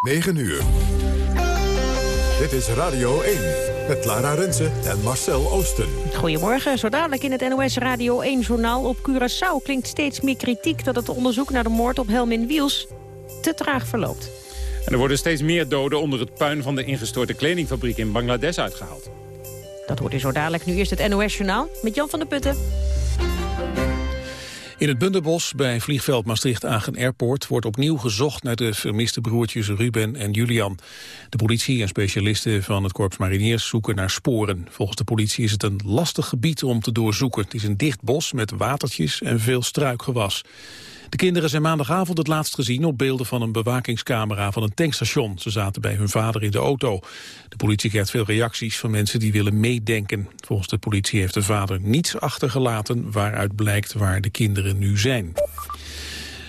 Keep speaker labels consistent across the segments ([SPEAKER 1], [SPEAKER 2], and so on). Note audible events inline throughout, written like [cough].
[SPEAKER 1] 9 uur. Dit is Radio 1 met Lara Rensen en Marcel Oosten.
[SPEAKER 2] Goedemorgen, zo dadelijk in het NOS Radio 1-journaal. Op Curaçao klinkt steeds meer kritiek dat het onderzoek naar de moord op Helmin Wiels te traag verloopt.
[SPEAKER 3] En er worden steeds meer doden onder het puin van de ingestorte kledingfabriek in Bangladesh uitgehaald.
[SPEAKER 2] Dat hoort u zo dadelijk. Nu eerst het NOS-journaal met Jan van der Putten.
[SPEAKER 4] In het Bunderbos bij vliegveld Maastricht-Agen Airport wordt opnieuw gezocht naar de vermiste broertjes Ruben en Julian. De politie en specialisten van het Korps Mariniers zoeken naar sporen. Volgens de politie is het een lastig gebied om te doorzoeken. Het is een dicht bos met watertjes en veel struikgewas. De kinderen zijn maandagavond het laatst gezien op beelden van een bewakingscamera van een tankstation. Ze zaten bij hun vader in de auto. De politie krijgt veel reacties van mensen die willen meedenken. Volgens de politie heeft de vader niets achtergelaten waaruit blijkt waar de kinderen nu zijn.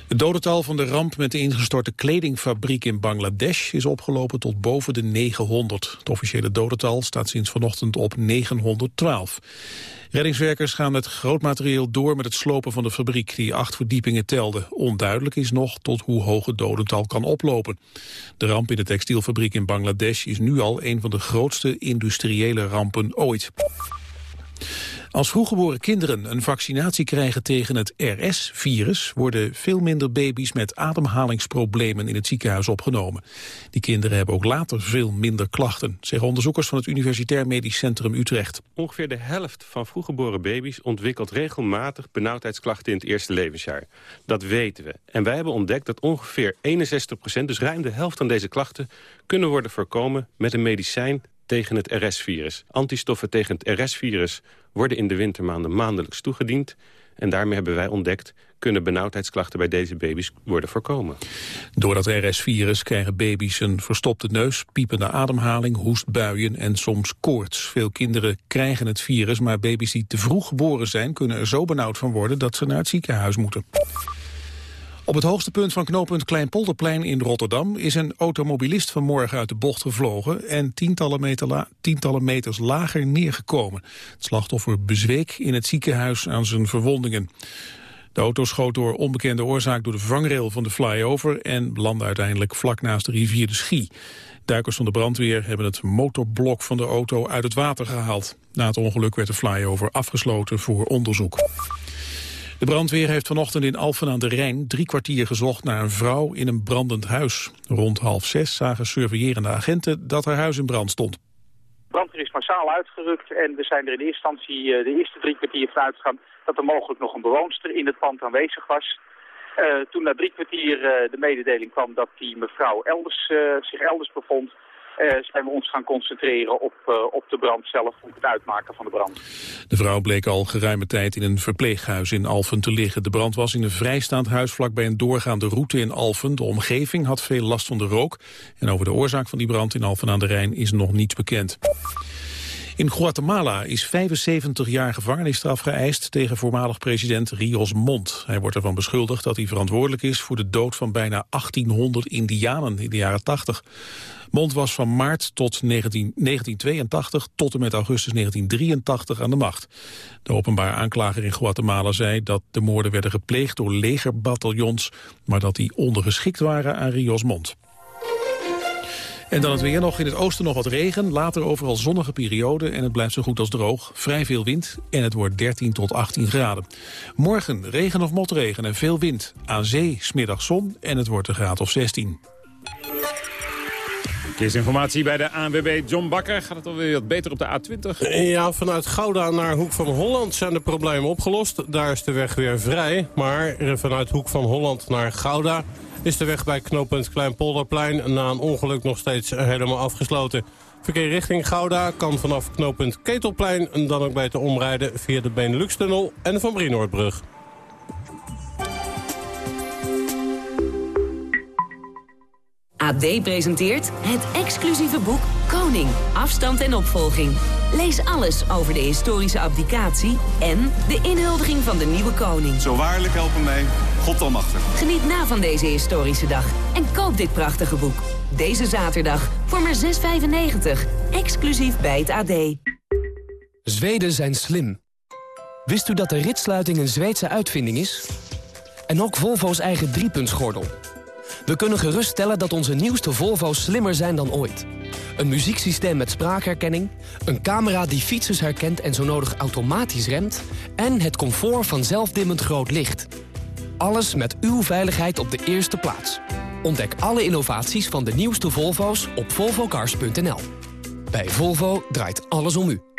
[SPEAKER 4] Het dodental van de ramp met de ingestorte kledingfabriek in Bangladesh is opgelopen tot boven de 900. Het officiële dodental staat sinds vanochtend op 912. Reddingswerkers gaan met groot materieel door met het slopen van de fabriek die acht verdiepingen telde. Onduidelijk is nog tot hoe hoog het dodental kan oplopen. De ramp in de textielfabriek in Bangladesh is nu al een van de grootste industriële rampen ooit. Als vroeggeboren kinderen een vaccinatie krijgen tegen het RS-virus... worden veel minder baby's met ademhalingsproblemen in het ziekenhuis opgenomen. Die kinderen hebben ook later veel minder klachten... zeggen onderzoekers van het Universitair Medisch Centrum Utrecht.
[SPEAKER 5] Ongeveer de helft van vroeggeboren baby's ontwikkelt regelmatig benauwdheidsklachten in het eerste levensjaar. Dat weten we. En wij hebben ontdekt dat ongeveer 61 procent, dus ruim de helft van deze klachten... kunnen worden voorkomen met een medicijn tegen het RS-virus. Antistoffen tegen het RS-virus worden in de wintermaanden maandelijks toegediend. En daarmee hebben wij ontdekt, kunnen benauwdheidsklachten bij deze baby's worden voorkomen.
[SPEAKER 4] Door dat RS-virus krijgen baby's een verstopte neus, piepende ademhaling, hoestbuien en soms koorts. Veel kinderen krijgen het virus, maar baby's die te vroeg geboren zijn kunnen er zo benauwd van worden dat ze naar het ziekenhuis moeten. Op het hoogste punt van knooppunt Kleinpolderplein in Rotterdam... is een automobilist vanmorgen uit de bocht gevlogen... en tientallen, tientallen meters lager neergekomen. Het slachtoffer bezweek in het ziekenhuis aan zijn verwondingen. De auto schoot door onbekende oorzaak door de vangrail van de flyover... en landde uiteindelijk vlak naast de rivier de Schie. Duikers van de brandweer hebben het motorblok van de auto uit het water gehaald. Na het ongeluk werd de flyover afgesloten voor onderzoek. De brandweer heeft vanochtend in Alphen aan de Rijn drie kwartier gezocht naar een vrouw in een brandend huis. Rond half zes zagen surveillerende agenten dat haar huis in brand stond.
[SPEAKER 6] Brandweer is massaal uitgerukt en we zijn er in eerste instantie eh, de eerste drie kwartier van uitgegaan dat er mogelijk nog een bewoonster in het pand aanwezig was. Uh, toen na drie kwartier uh, de mededeling kwam dat die mevrouw elders, zich elders bevond, zijn we ons gaan concentreren op, uh, op de brand zelf, op het uitmaken van de brand.
[SPEAKER 4] De vrouw bleek al geruime tijd in een verpleeghuis in Alphen te liggen. De brand was in een vrijstaand huis vlakbij een doorgaande route in Alphen. De omgeving had veel last van de rook. En over de oorzaak van die brand in Alphen aan de Rijn is nog niets bekend. In Guatemala is 75 jaar gevangenisstraf geëist tegen voormalig president Rios Montt. Hij wordt ervan beschuldigd dat hij verantwoordelijk is voor de dood van bijna 1800 indianen in de jaren 80. Mond was van maart tot 19, 1982 tot en met augustus 1983 aan de macht. De openbaar aanklager in Guatemala zei dat de moorden werden gepleegd door legerbataljons, maar dat die ondergeschikt waren aan Rios Mond. En dan het weer nog. In het oosten nog wat regen. Later overal zonnige periode en het blijft zo goed als droog. Vrij veel wind en het wordt 13 tot 18 graden. Morgen regen of motregen en veel wind. Aan zee smiddag zon en het wordt een graad of 16.
[SPEAKER 3] Informatie bij de ANWB John Bakker. Gaat het alweer wat beter op de A20?
[SPEAKER 7] Ja, vanuit Gouda naar Hoek van Holland zijn de problemen opgelost. Daar is de weg weer vrij. Maar vanuit Hoek van Holland naar Gouda is de weg bij knooppunt Kleinpolderplein na een ongeluk nog steeds helemaal afgesloten. Verkeer richting Gouda kan vanaf knooppunt Ketelplein dan ook beter omrijden via de Benelux-tunnel en de Van Brienoordbrug.
[SPEAKER 8] AD presenteert het exclusieve boek Koning, afstand en opvolging. Lees alles over de historische abdicatie en de inhuldiging van de nieuwe koning.
[SPEAKER 9] Zo waarlijk helpen mij, God almachtig.
[SPEAKER 8] Geniet na van deze historische dag en koop dit prachtige boek. Deze zaterdag voor maar 6,95. Exclusief bij het AD.
[SPEAKER 10] Zweden zijn slim. Wist u dat de ritsluiting een Zweedse uitvinding is? En ook Volvo's eigen driepuntsgordel. We kunnen geruststellen dat onze nieuwste Volvo's slimmer zijn dan ooit. Een muzieksysteem met spraakherkenning, een camera die fietsers herkent en zo nodig automatisch remt... en het comfort van zelfdimmend groot licht. Alles met uw veiligheid op de eerste plaats. Ontdek alle innovaties van de nieuwste Volvo's op volvocars.nl. Bij Volvo draait alles om u.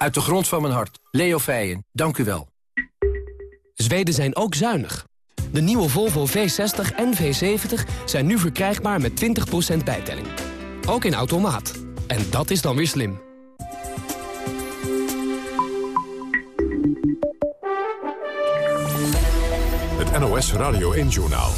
[SPEAKER 11] Uit de grond van mijn hart. Leo Feijen, dank u wel.
[SPEAKER 10] Zweden zijn ook zuinig. De nieuwe Volvo V60 en V70 zijn nu verkrijgbaar met 20% bijtelling. Ook in automaat. En dat is dan weer slim.
[SPEAKER 1] Het NOS Radio 1-journaal.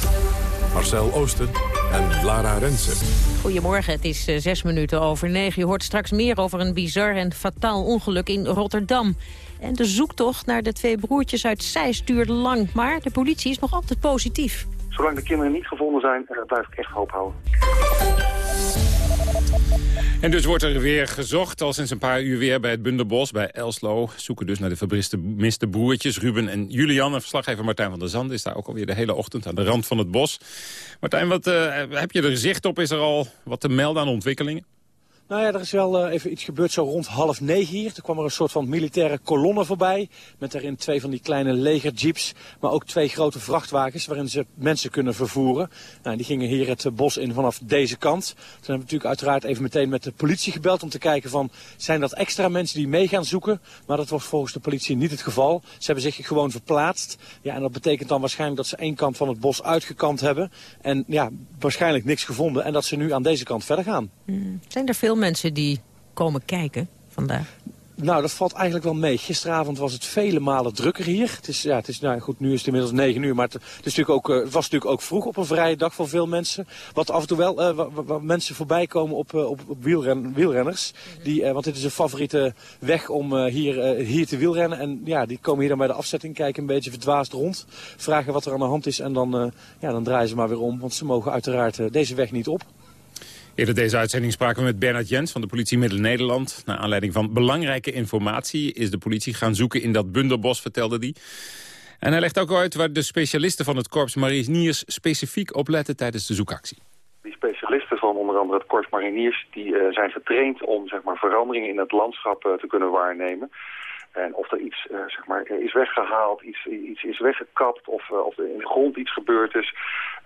[SPEAKER 1] Marcel Oosten en Lara Rensen.
[SPEAKER 2] Goedemorgen, het is uh, zes minuten over negen. Je hoort straks meer over een bizar en fataal ongeluk in Rotterdam. En de zoektocht naar de twee broertjes uit Zeist duurde lang. Maar de politie is nog altijd positief.
[SPEAKER 12] Zolang de kinderen niet gevonden zijn, uh, blijf ik echt hoop houden.
[SPEAKER 3] En dus wordt er weer gezocht, al sinds een paar uur weer bij het Bunderbos, bij Elslo. Zoeken dus naar de vermiste broertjes Ruben en Julian. Verslaggever Martijn van der Zand is daar ook alweer de hele ochtend aan de rand van het bos. Martijn, wat uh, heb je er zicht op? Is er al wat te melden aan ontwikkelingen?
[SPEAKER 13] Nou ja, er is wel uh, even iets gebeurd zo rond half negen hier. Toen kwam er een soort van militaire kolonne voorbij. Met daarin twee van die kleine legerjeeps. Maar ook twee grote vrachtwagens waarin ze mensen kunnen vervoeren. Nou, die gingen hier het bos in vanaf deze kant. Toen hebben we natuurlijk uiteraard even meteen met de politie gebeld. Om te kijken van, zijn dat extra mensen die mee gaan zoeken? Maar dat was volgens de politie niet het geval. Ze hebben zich gewoon verplaatst. Ja, en dat betekent dan waarschijnlijk dat ze één kant van het bos uitgekant hebben. En ja, waarschijnlijk niks gevonden. En dat ze nu aan deze kant verder gaan.
[SPEAKER 2] Hmm. Zijn er veel mensen die komen kijken vandaag?
[SPEAKER 13] Nou, dat valt eigenlijk wel mee. Gisteravond was het vele malen drukker hier. Het is, ja, het is, nou goed, nu is het inmiddels negen uur, maar het, is natuurlijk ook, het was natuurlijk ook vroeg op een vrije dag voor veel mensen. Wat af en toe wel, waar mensen voorbij komen op, op, op wielren, wielrenners. Die, want dit is een favoriete weg om hier, hier te wielrennen. En ja, die komen hier dan bij de afzetting, kijken een beetje verdwaasd rond. Vragen wat er aan de hand is en dan, ja, dan draaien ze maar weer om. Want ze mogen uiteraard deze weg niet op.
[SPEAKER 3] Eerder deze uitzending spraken we met Bernard Jens van de politie Middel-Nederland. Naar aanleiding van belangrijke informatie is de politie gaan zoeken in dat bundelbos, vertelde hij. En hij legt ook uit waar de specialisten van het Korps Mariniers specifiek op letten tijdens de zoekactie.
[SPEAKER 12] Die specialisten van onder andere het Korps Mariniers die, uh, zijn getraind om zeg maar, veranderingen in het landschap uh, te kunnen waarnemen. En of er iets uh, zeg maar, is weggehaald, iets, iets is weggekapt of, uh, of er in de grond iets gebeurd is.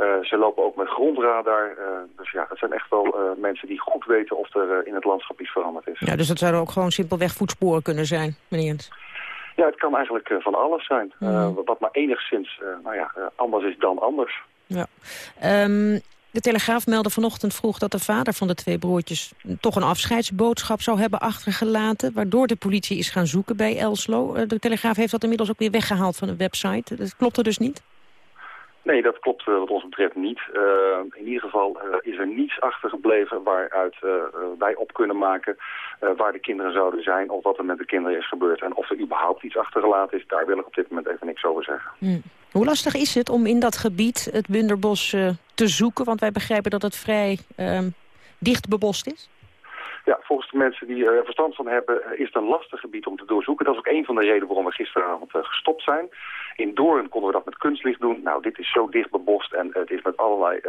[SPEAKER 12] Uh, ze lopen ook met grondradar. dus ja, het zijn echt wel mensen die goed weten of er in het landschap iets veranderd is.
[SPEAKER 2] Ja, dus dat zouden ook gewoon simpelweg voetsporen kunnen zijn, meneer Jens?
[SPEAKER 12] Ja, het kan eigenlijk van alles zijn. Mm. wat maar enigszins nou ja, anders is dan anders.
[SPEAKER 2] Ja. Um, de Telegraaf meldde vanochtend vroeg dat de vader van de twee broertjes... toch een afscheidsboodschap zou hebben achtergelaten... waardoor de politie is gaan zoeken bij Elslo. Eh, de Telegraaf heeft dat inmiddels ook weer weggehaald van de website. Dat klopt er dus niet?
[SPEAKER 12] Nee, dat klopt wat ons betreft niet. Uh, in ieder geval uh, is er niets achtergebleven waaruit uh, wij op kunnen maken waar de kinderen zouden zijn of wat er met de kinderen is gebeurd. En of er überhaupt iets achtergelaten is, daar wil ik op dit moment even niks over zeggen.
[SPEAKER 2] Hmm. Hoe lastig is het om in dat gebied, het Bunderbos, te zoeken? Want wij begrijpen dat het vrij ehm, dicht bebost is.
[SPEAKER 12] Ja, volgens de mensen die er verstand van hebben is het een lastig gebied om te doorzoeken. Dat is ook een van de redenen waarom we gisteravond gestopt zijn. In Doorn konden we dat met kunstlicht doen. Nou, dit is zo dicht bebost en het is met allerlei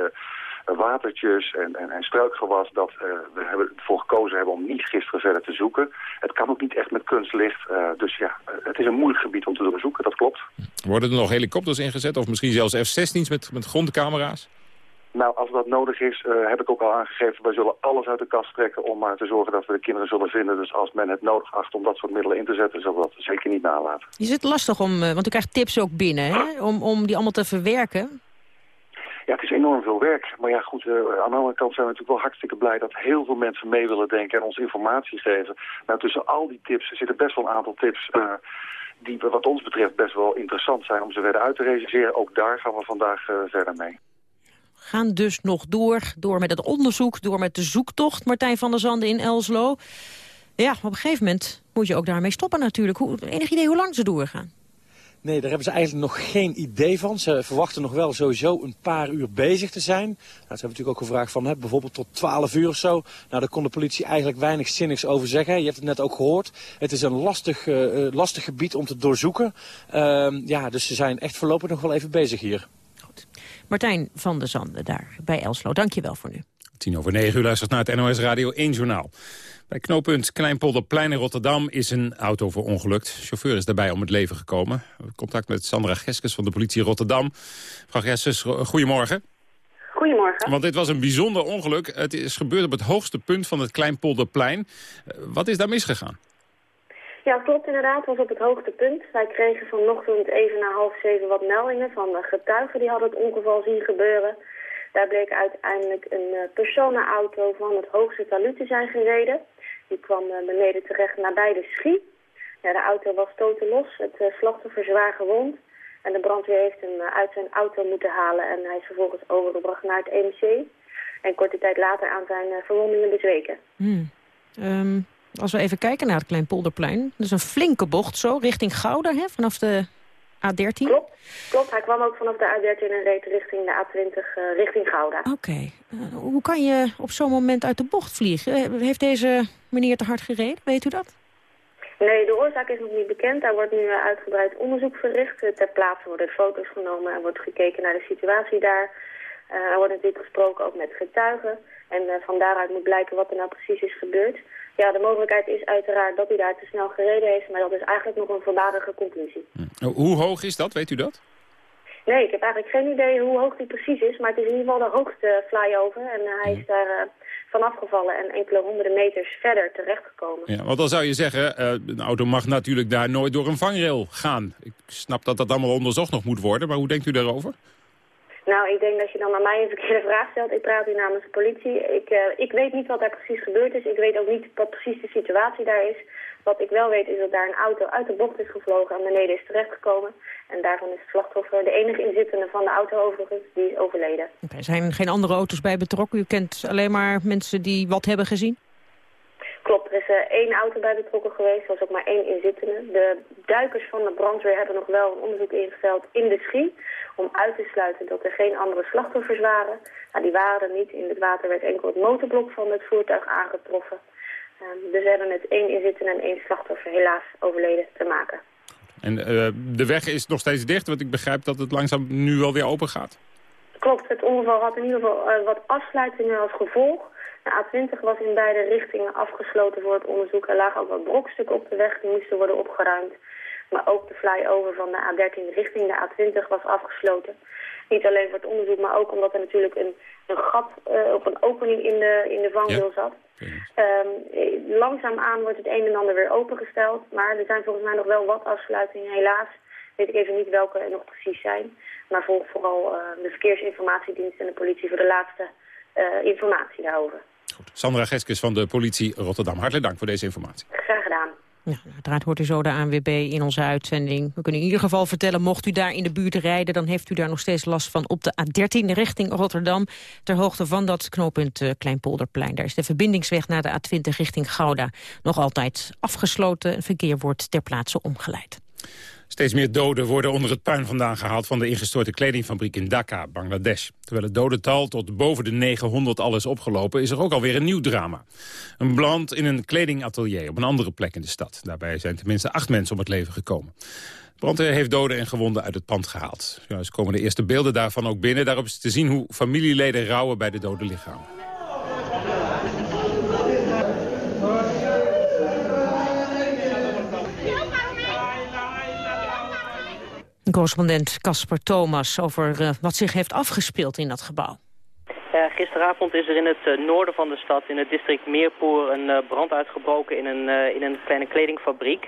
[SPEAKER 12] watertjes en, en, en, struikgewas... dat uh, we hebben ervoor gekozen hebben om niet gisteren verder te zoeken. Het kan ook niet echt met kunstlicht. Uh, dus ja, het is een moeilijk gebied om te doorzoeken, dat klopt.
[SPEAKER 3] Worden er nog helikopters ingezet of misschien zelfs F-16's met, met grondcamera's?
[SPEAKER 12] Nou, als dat nodig is, uh, heb ik ook al aangegeven... wij zullen alles uit de kast trekken om maar te zorgen dat we de kinderen zullen vinden. Dus als men het nodig acht om dat soort middelen in te zetten... zullen we dat zeker niet nalaten.
[SPEAKER 2] Is het lastig om, uh, want u krijgt tips ook binnen, hè? Om, om die allemaal te verwerken?
[SPEAKER 12] Ja, het is enorm veel werk. Maar ja, goed, uh, aan de andere kant zijn we natuurlijk wel hartstikke blij... dat heel veel mensen mee willen denken en ons informatie geven. Nou, tussen al die tips zitten best wel een aantal tips die wat ons betreft best wel interessant zijn om ze verder uit te realiseren. Ook daar gaan we vandaag verder mee.
[SPEAKER 2] gaan dus nog door. Door met het onderzoek, door met de zoektocht, Martijn van der Zanden in Elslo. Ja, op een gegeven moment moet je ook daarmee stoppen natuurlijk. Hoe, enig idee hoe lang ze doorgaan?
[SPEAKER 13] Nee, daar hebben ze eigenlijk nog geen idee van. Ze verwachten nog wel sowieso een paar uur bezig te zijn. Nou, ze hebben natuurlijk ook gevraagd van hè, bijvoorbeeld tot 12 uur of zo. Nou, daar kon de politie eigenlijk weinig zinnigs over zeggen. Je hebt het net ook gehoord. Het is een lastig, uh, lastig gebied om te doorzoeken. Uh, ja, dus ze zijn echt voorlopig nog wel even bezig hier.
[SPEAKER 2] Goed. Martijn van der Zanden daar bij Elslo. Dank je wel voor nu.
[SPEAKER 3] Tien over negen uur luistert naar het NOS Radio 1 Journaal. Bij knooppunt Kleinpolderplein in Rotterdam is een auto verongelukt. De chauffeur is daarbij om het leven gekomen. Contact met Sandra Geskes van de politie Rotterdam. Mevrouw Geskes, goedemorgen.
[SPEAKER 14] Goedemorgen.
[SPEAKER 3] Want dit was een bijzonder ongeluk. Het is gebeurd op het hoogste punt van het Kleinpolderplein. Eh, wat is daar misgegaan?
[SPEAKER 14] Ja, klopt inderdaad. Het was op het hoogste punt. Wij kregen vanochtend even na half zeven wat meldingen van de getuigen die hadden het ongeval zien gebeuren. Daar bleek uiteindelijk een uh, personenauto van het hoogste talud te zijn gereden. Die kwam uh, beneden terecht nabij de Schie. Ja, de auto was los. het uh, slachtoffer zwaar gewond. En de brandweer heeft hem uit zijn auto moeten halen en hij is vervolgens overgebracht naar het EMC. En korte tijd later aan zijn verwondingen bezweken.
[SPEAKER 2] Hmm. Um, als we even kijken naar het Kleinpolderplein. Dat is een flinke bocht zo, richting Gouda, hè, vanaf de A13?
[SPEAKER 14] Klopt, klopt. Hij kwam ook vanaf de A13 en reed richting de A20, uh, richting Gouda.
[SPEAKER 2] Oké. Uh, hoe kan je op zo'n moment uit de bocht vliegen? Heeft deze meneer te hard gereden? Weet u dat?
[SPEAKER 14] Nee, de oorzaak is nog niet bekend. Daar wordt nu uitgebreid onderzoek verricht. Ter plaatse worden foto's genomen en wordt gekeken naar de situatie daar. Uh, er wordt natuurlijk gesproken ook met getuigen. En van daaruit moet blijken wat er nou precies is gebeurd. Ja, de mogelijkheid is uiteraard dat hij daar te snel gereden heeft, maar dat is eigenlijk nog een voorbarige conclusie.
[SPEAKER 3] Hm. Hoe hoog is dat, weet u dat?
[SPEAKER 14] Nee, ik heb eigenlijk geen idee hoe hoog die precies is, maar het is in ieder geval de hoogste flyover. En hij is hm. daar uh, vanaf gevallen en enkele honderden meters verder terechtgekomen.
[SPEAKER 3] Ja, want dan zou je zeggen, uh, een auto mag natuurlijk daar nooit door een vangrail gaan. Ik snap dat dat allemaal onderzocht nog moet worden, maar hoe denkt u daarover?
[SPEAKER 14] Nou, ik denk dat je dan aan mij een verkeerde vraag stelt. Ik praat hier namens de politie. Ik, uh, ik weet niet wat daar precies gebeurd is. Ik weet ook niet wat precies de situatie daar is. Wat ik wel weet is dat daar een auto uit de bocht is gevlogen en beneden is terechtgekomen. En daarvan is het slachtoffer de enige inzittende van de auto overigens, die is overleden.
[SPEAKER 2] Er zijn geen andere auto's bij betrokken? U kent alleen maar mensen die wat hebben gezien?
[SPEAKER 14] Klopt, er is uh, één auto bij betrokken geweest, er was ook maar één inzittende. De duikers van de brandweer hebben nog wel een onderzoek ingesteld in de schie... om uit te sluiten dat er geen andere slachtoffers waren. Nou, die waren er niet. In het water werd enkel het motorblok van het voertuig aangetroffen. Um, dus we hebben met één inzittende en één slachtoffer helaas overleden te maken.
[SPEAKER 3] En uh, de weg is nog steeds dicht, want ik begrijp dat het langzaam nu alweer open gaat.
[SPEAKER 14] Klopt, het ongeval had in ieder geval uh, wat afsluitingen als gevolg... De A20 was in beide richtingen afgesloten voor het onderzoek. Er lagen ook wat brokstukken op de weg, die moesten worden opgeruimd. Maar ook de flyover van de A13 richting de A20 was afgesloten. Niet alleen voor het onderzoek, maar ook omdat er natuurlijk een, een gat uh, op een opening in de, in de vangrail zat. Um, langzaamaan wordt het een en ander weer opengesteld. Maar er zijn volgens mij nog wel wat afsluitingen. Helaas weet ik even niet welke er nog precies zijn. Maar volg vooral uh, de verkeersinformatiedienst en de politie voor de laatste uh, informatie daarover.
[SPEAKER 3] Goed. Sandra Geskes van de politie Rotterdam. Hartelijk dank voor deze informatie.
[SPEAKER 14] Graag gedaan.
[SPEAKER 2] Ja, uiteraard hoort u zo de ANWB in onze uitzending. We kunnen in ieder geval vertellen, mocht u daar in de buurt rijden... dan heeft u daar nog steeds last van op de A13 richting Rotterdam... ter hoogte van dat knooppunt uh, Kleinpolderplein. Daar is de verbindingsweg naar de A20 richting Gouda nog altijd afgesloten. Verkeer wordt ter plaatse omgeleid.
[SPEAKER 3] Steeds meer doden worden onder het puin vandaan gehaald... van de ingestorte kledingfabriek in Dhaka, Bangladesh. Terwijl het dodental tot boven de 900 al is opgelopen... is er ook alweer een nieuw drama. Een brand in een kledingatelier op een andere plek in de stad. Daarbij zijn tenminste acht mensen om het leven gekomen. Brandweer heeft doden en gewonden uit het pand gehaald. Ja, komen de eerste beelden daarvan ook binnen. Daarop is te zien hoe familieleden rouwen bij de dode lichamen.
[SPEAKER 2] Correspondent Casper Thomas over uh, wat zich heeft afgespeeld in dat gebouw.
[SPEAKER 15] Uh, gisteravond is er in het uh, noorden van de stad, in het district Meerpoer, een brand uitgebroken in een, in een kleine kledingfabriek.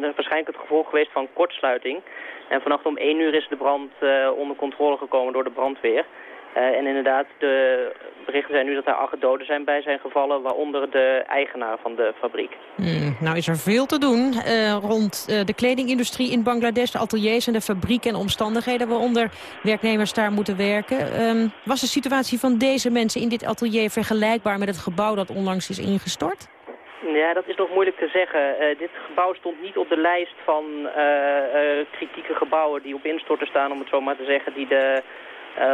[SPEAKER 15] Dat is waarschijnlijk het gevolg geweest van kortsluiting. En vannacht om 1 uur is de brand onder controle gekomen door de brandweer. En inderdaad, de berichten zijn nu dat er acht doden zijn bij zijn gevallen... waaronder de eigenaar van de fabriek.
[SPEAKER 2] Hmm, nou is er veel te doen rond de kledingindustrie in Bangladesh... de ateliers en de fabrieken en omstandigheden waaronder werknemers daar moeten werken. Ehm, was de situatie van deze mensen in dit atelier vergelijkbaar met het gebouw dat onlangs is ingestort?
[SPEAKER 15] Ja, dat is nog moeilijk te zeggen. Uh, dit gebouw stond niet op de lijst van uh, uh, kritieke gebouwen die op instorten staan, om het zo maar te zeggen, die de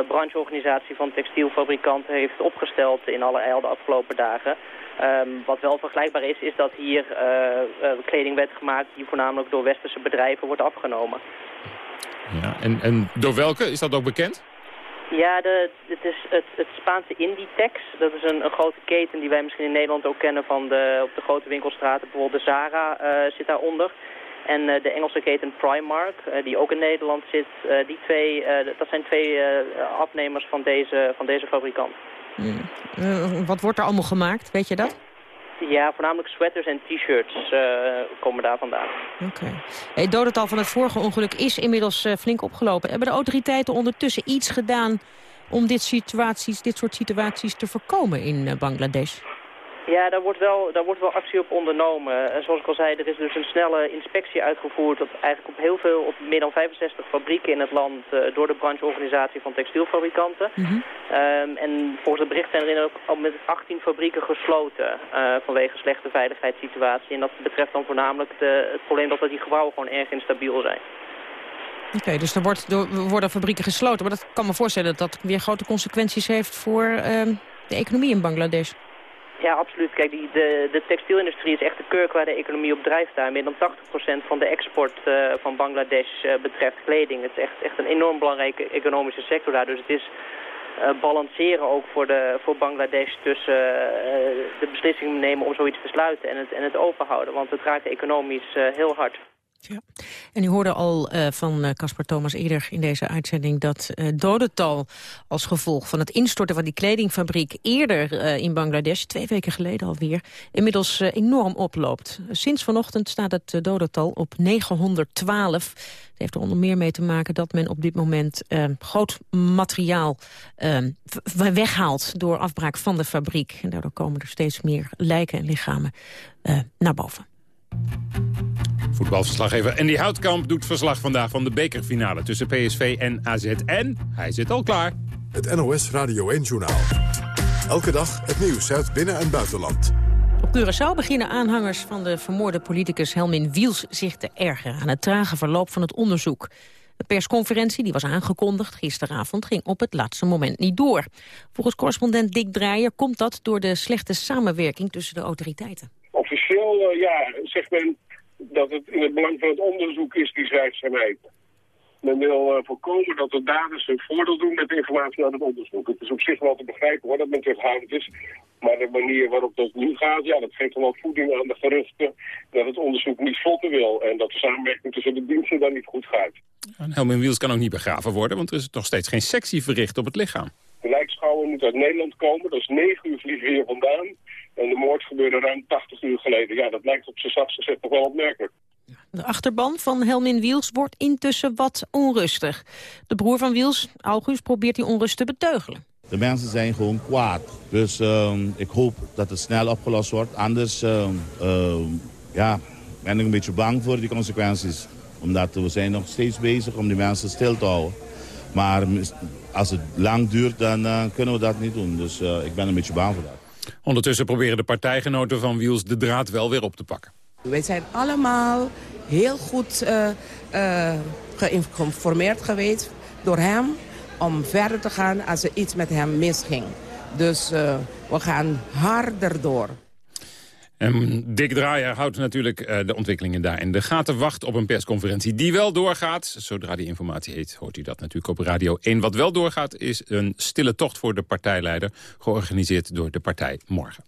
[SPEAKER 15] brancheorganisatie van textielfabrikanten heeft opgesteld in alle de afgelopen dagen. Um, wat wel vergelijkbaar is, is dat hier kleding werd gemaakt die voornamelijk door westerse bedrijven wordt afgenomen.
[SPEAKER 3] Ja, en, en door welke? Is dat ook bekend?
[SPEAKER 15] Ja, de, het is het, het Spaanse Inditex. Dat is een, een, grote keten die wij misschien in Nederland ook kennen van de, op de grote winkelstraten. Bijvoorbeeld de Zara uh, zit daaronder. En uh, de Engelse keten Primark, uh, die ook in Nederland zit. die twee, dat zijn twee afnemers van deze, van deze fabrikant.
[SPEAKER 2] Hmm. wat wordt er allemaal gemaakt, weet je dat?
[SPEAKER 15] Ja, voornamelijk sweaters en t-shirts komen daar vandaan.
[SPEAKER 2] Oké. Okay. Het dodental van het vorige ongeluk is inmiddels flink opgelopen. Hebben de autoriteiten ondertussen iets gedaan om dit, situaties, dit soort situaties te voorkomen in Bangladesh?
[SPEAKER 15] Ja, daar wordt, wel, daar wordt wel actie op ondernomen. En zoals ik al zei, er is dus een snelle inspectie uitgevoerd... op, eigenlijk op heel veel, op meer dan 65 fabrieken in het land... Uh, door de brancheorganisatie van textielfabrikanten. Mm -hmm. um, en volgens het bericht zijn er ook al met 18 fabrieken gesloten... Uh, vanwege slechte veiligheidssituatie. En dat betreft dan voornamelijk de, het probleem dat die gebouwen gewoon erg instabiel zijn.
[SPEAKER 2] Oké, okay, dus er, wordt, er worden fabrieken gesloten. Maar dat kan me voorstellen dat dat weer grote consequenties heeft... voor uh, de economie in Bangladesh.
[SPEAKER 15] Ja, absoluut. Kijk, die, de, textielindustrie is echt de kurk waar de economie op drijft daar. Meer dan 80% van de export uh, van Bangladesh uh, betreft kleding. Het is echt, echt een enorm belangrijke economische sector daar. Dus het is uh, balanceren ook voor, de, voor Bangladesh tussen de beslissing nemen om zoiets te sluiten en het, en het openhouden. Want het raakt economisch heel hard.
[SPEAKER 2] Ja. En u hoorde al uh, van Caspar uh, Thomas eerder in deze uitzending... dat uh, dodental als gevolg van het instorten van die kledingfabriek... eerder in Bangladesh, twee weken geleden alweer, inmiddels enorm oploopt. Sinds vanochtend staat het dodental op 912. Het heeft er onder meer mee te maken dat men op dit moment groot materiaal weghaalt... door afbraak van de fabriek. En daardoor komen er steeds meer lijken en lichamen naar boven.
[SPEAKER 3] Voetbalverslaggever Andy Houtkamp doet verslag vandaag van de bekerfinale tussen PSV en AZ. En hij zit al klaar.
[SPEAKER 1] Het NOS Radio 1-journaal. Elke dag het nieuws uit binnen- en buitenland.
[SPEAKER 2] Op Curaçao beginnen aanhangers van de vermoorde politicus Helmin Wiels zich te ergeren aan het trage verloop van het onderzoek. De persconferentie, die was aangekondigd gisteravond, ging op het laatste moment niet door. Volgens correspondent Dick Draaier komt dat door de slechte samenwerking tussen de autoriteiten.
[SPEAKER 16] Officieel, uh, ja, zegt men dat het in het belang van het onderzoek is die zwijgzaamheid. Men wil uh, voorkomen dat de daders hun voordeel doen met informatie uit het onderzoek. Het is op zich wel te begrijpen hoor, dat men terughoudend is. Maar de manier waarop dat nu gaat, ja, dat geeft wel voeding aan de geruchten dat het onderzoek niet vlotten wil. En dat de samenwerking tussen de diensten dan niet goed gaat.
[SPEAKER 3] En Helmin Wiels kan ook niet begraven worden, want er is nog steeds geen sectie verricht op het lichaam.
[SPEAKER 16] De lijkschouwer moet uit Nederland komen, dat is negen uur vliegen hier vandaan. En de moord gebeurde ruim 80 uur geleden. Ja, dat lijkt op zijn zachtst gezegd nog wel opmerkelijk.
[SPEAKER 2] De achterban van Helmin Wiels wordt intussen wat onrustig. De broer van Wiels, August, probeert die onrust te beteugelen.
[SPEAKER 17] De mensen zijn gewoon kwaad. Dus uh, ik hoop dat het snel opgelost wordt. Anders uh, uh, ja, ben ik een beetje bang voor die consequenties. Omdat we zijn nog steeds bezig om die mensen stil te houden. Maar als het lang duurt, dan uh, kunnen we dat niet doen. Dus uh, ik ben een beetje bang voor dat.
[SPEAKER 3] Ondertussen proberen de partijgenoten van Wiels de draad wel weer op te pakken.
[SPEAKER 18] Wij zijn allemaal heel goed uh, uh, geïnformeerd geweest door hem om verder te gaan als er iets met hem misging. Dus uh, we gaan harder door.
[SPEAKER 3] En Dick Draaier houdt natuurlijk uh, de ontwikkelingen daar in de gaten. Wacht op een persconferentie die wel doorgaat. Zodra die informatie heet, hoort u dat natuurlijk op Radio 1. Wat wel doorgaat is een stille tocht voor de partijleider... georganiseerd door de partij morgen.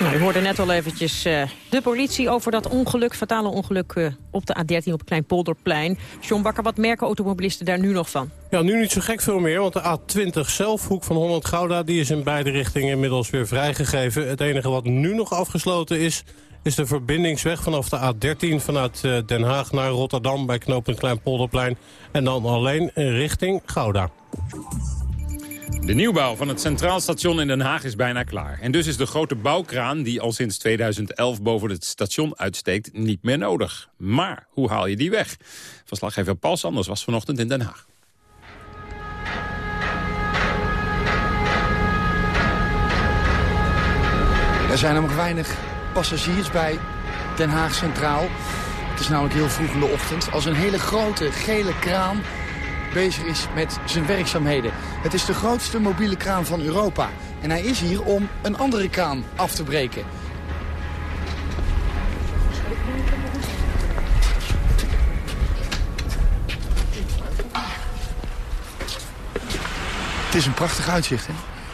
[SPEAKER 2] Nou, u hoorde net al eventjes uh, de politie over dat ongeluk, fatale ongeluk uh, op de A13 op Kleinpolderplein. John Bakker, wat merken automobilisten daar nu nog van?
[SPEAKER 7] Ja, nu niet zo gek veel meer, want de A20 zelf, hoek van Holland-Gouda... die is in beide richtingen inmiddels weer vrijgegeven. Het enige wat nu nog afgesloten is, is de verbindingsweg vanaf de A13... vanuit uh, Den Haag naar Rotterdam bij knooppunt Kleinpolderplein. En dan alleen richting Gouda.
[SPEAKER 3] De nieuwbouw van het Centraal Station in Den Haag is bijna klaar. En dus is de grote bouwkraan die al sinds 2011 boven het station uitsteekt niet meer nodig. Maar hoe haal je die weg? Verslaggever Paul Sanders was vanochtend in Den Haag.
[SPEAKER 19] Er zijn nog weinig passagiers bij Den Haag Centraal. Het is namelijk heel vroeg in de ochtend. Als een hele grote gele kraan bezig is met zijn werkzaamheden. Het is de grootste mobiele kraan van Europa. En hij is hier om een andere kraan af te breken. Het is een prachtig uitzicht, hè?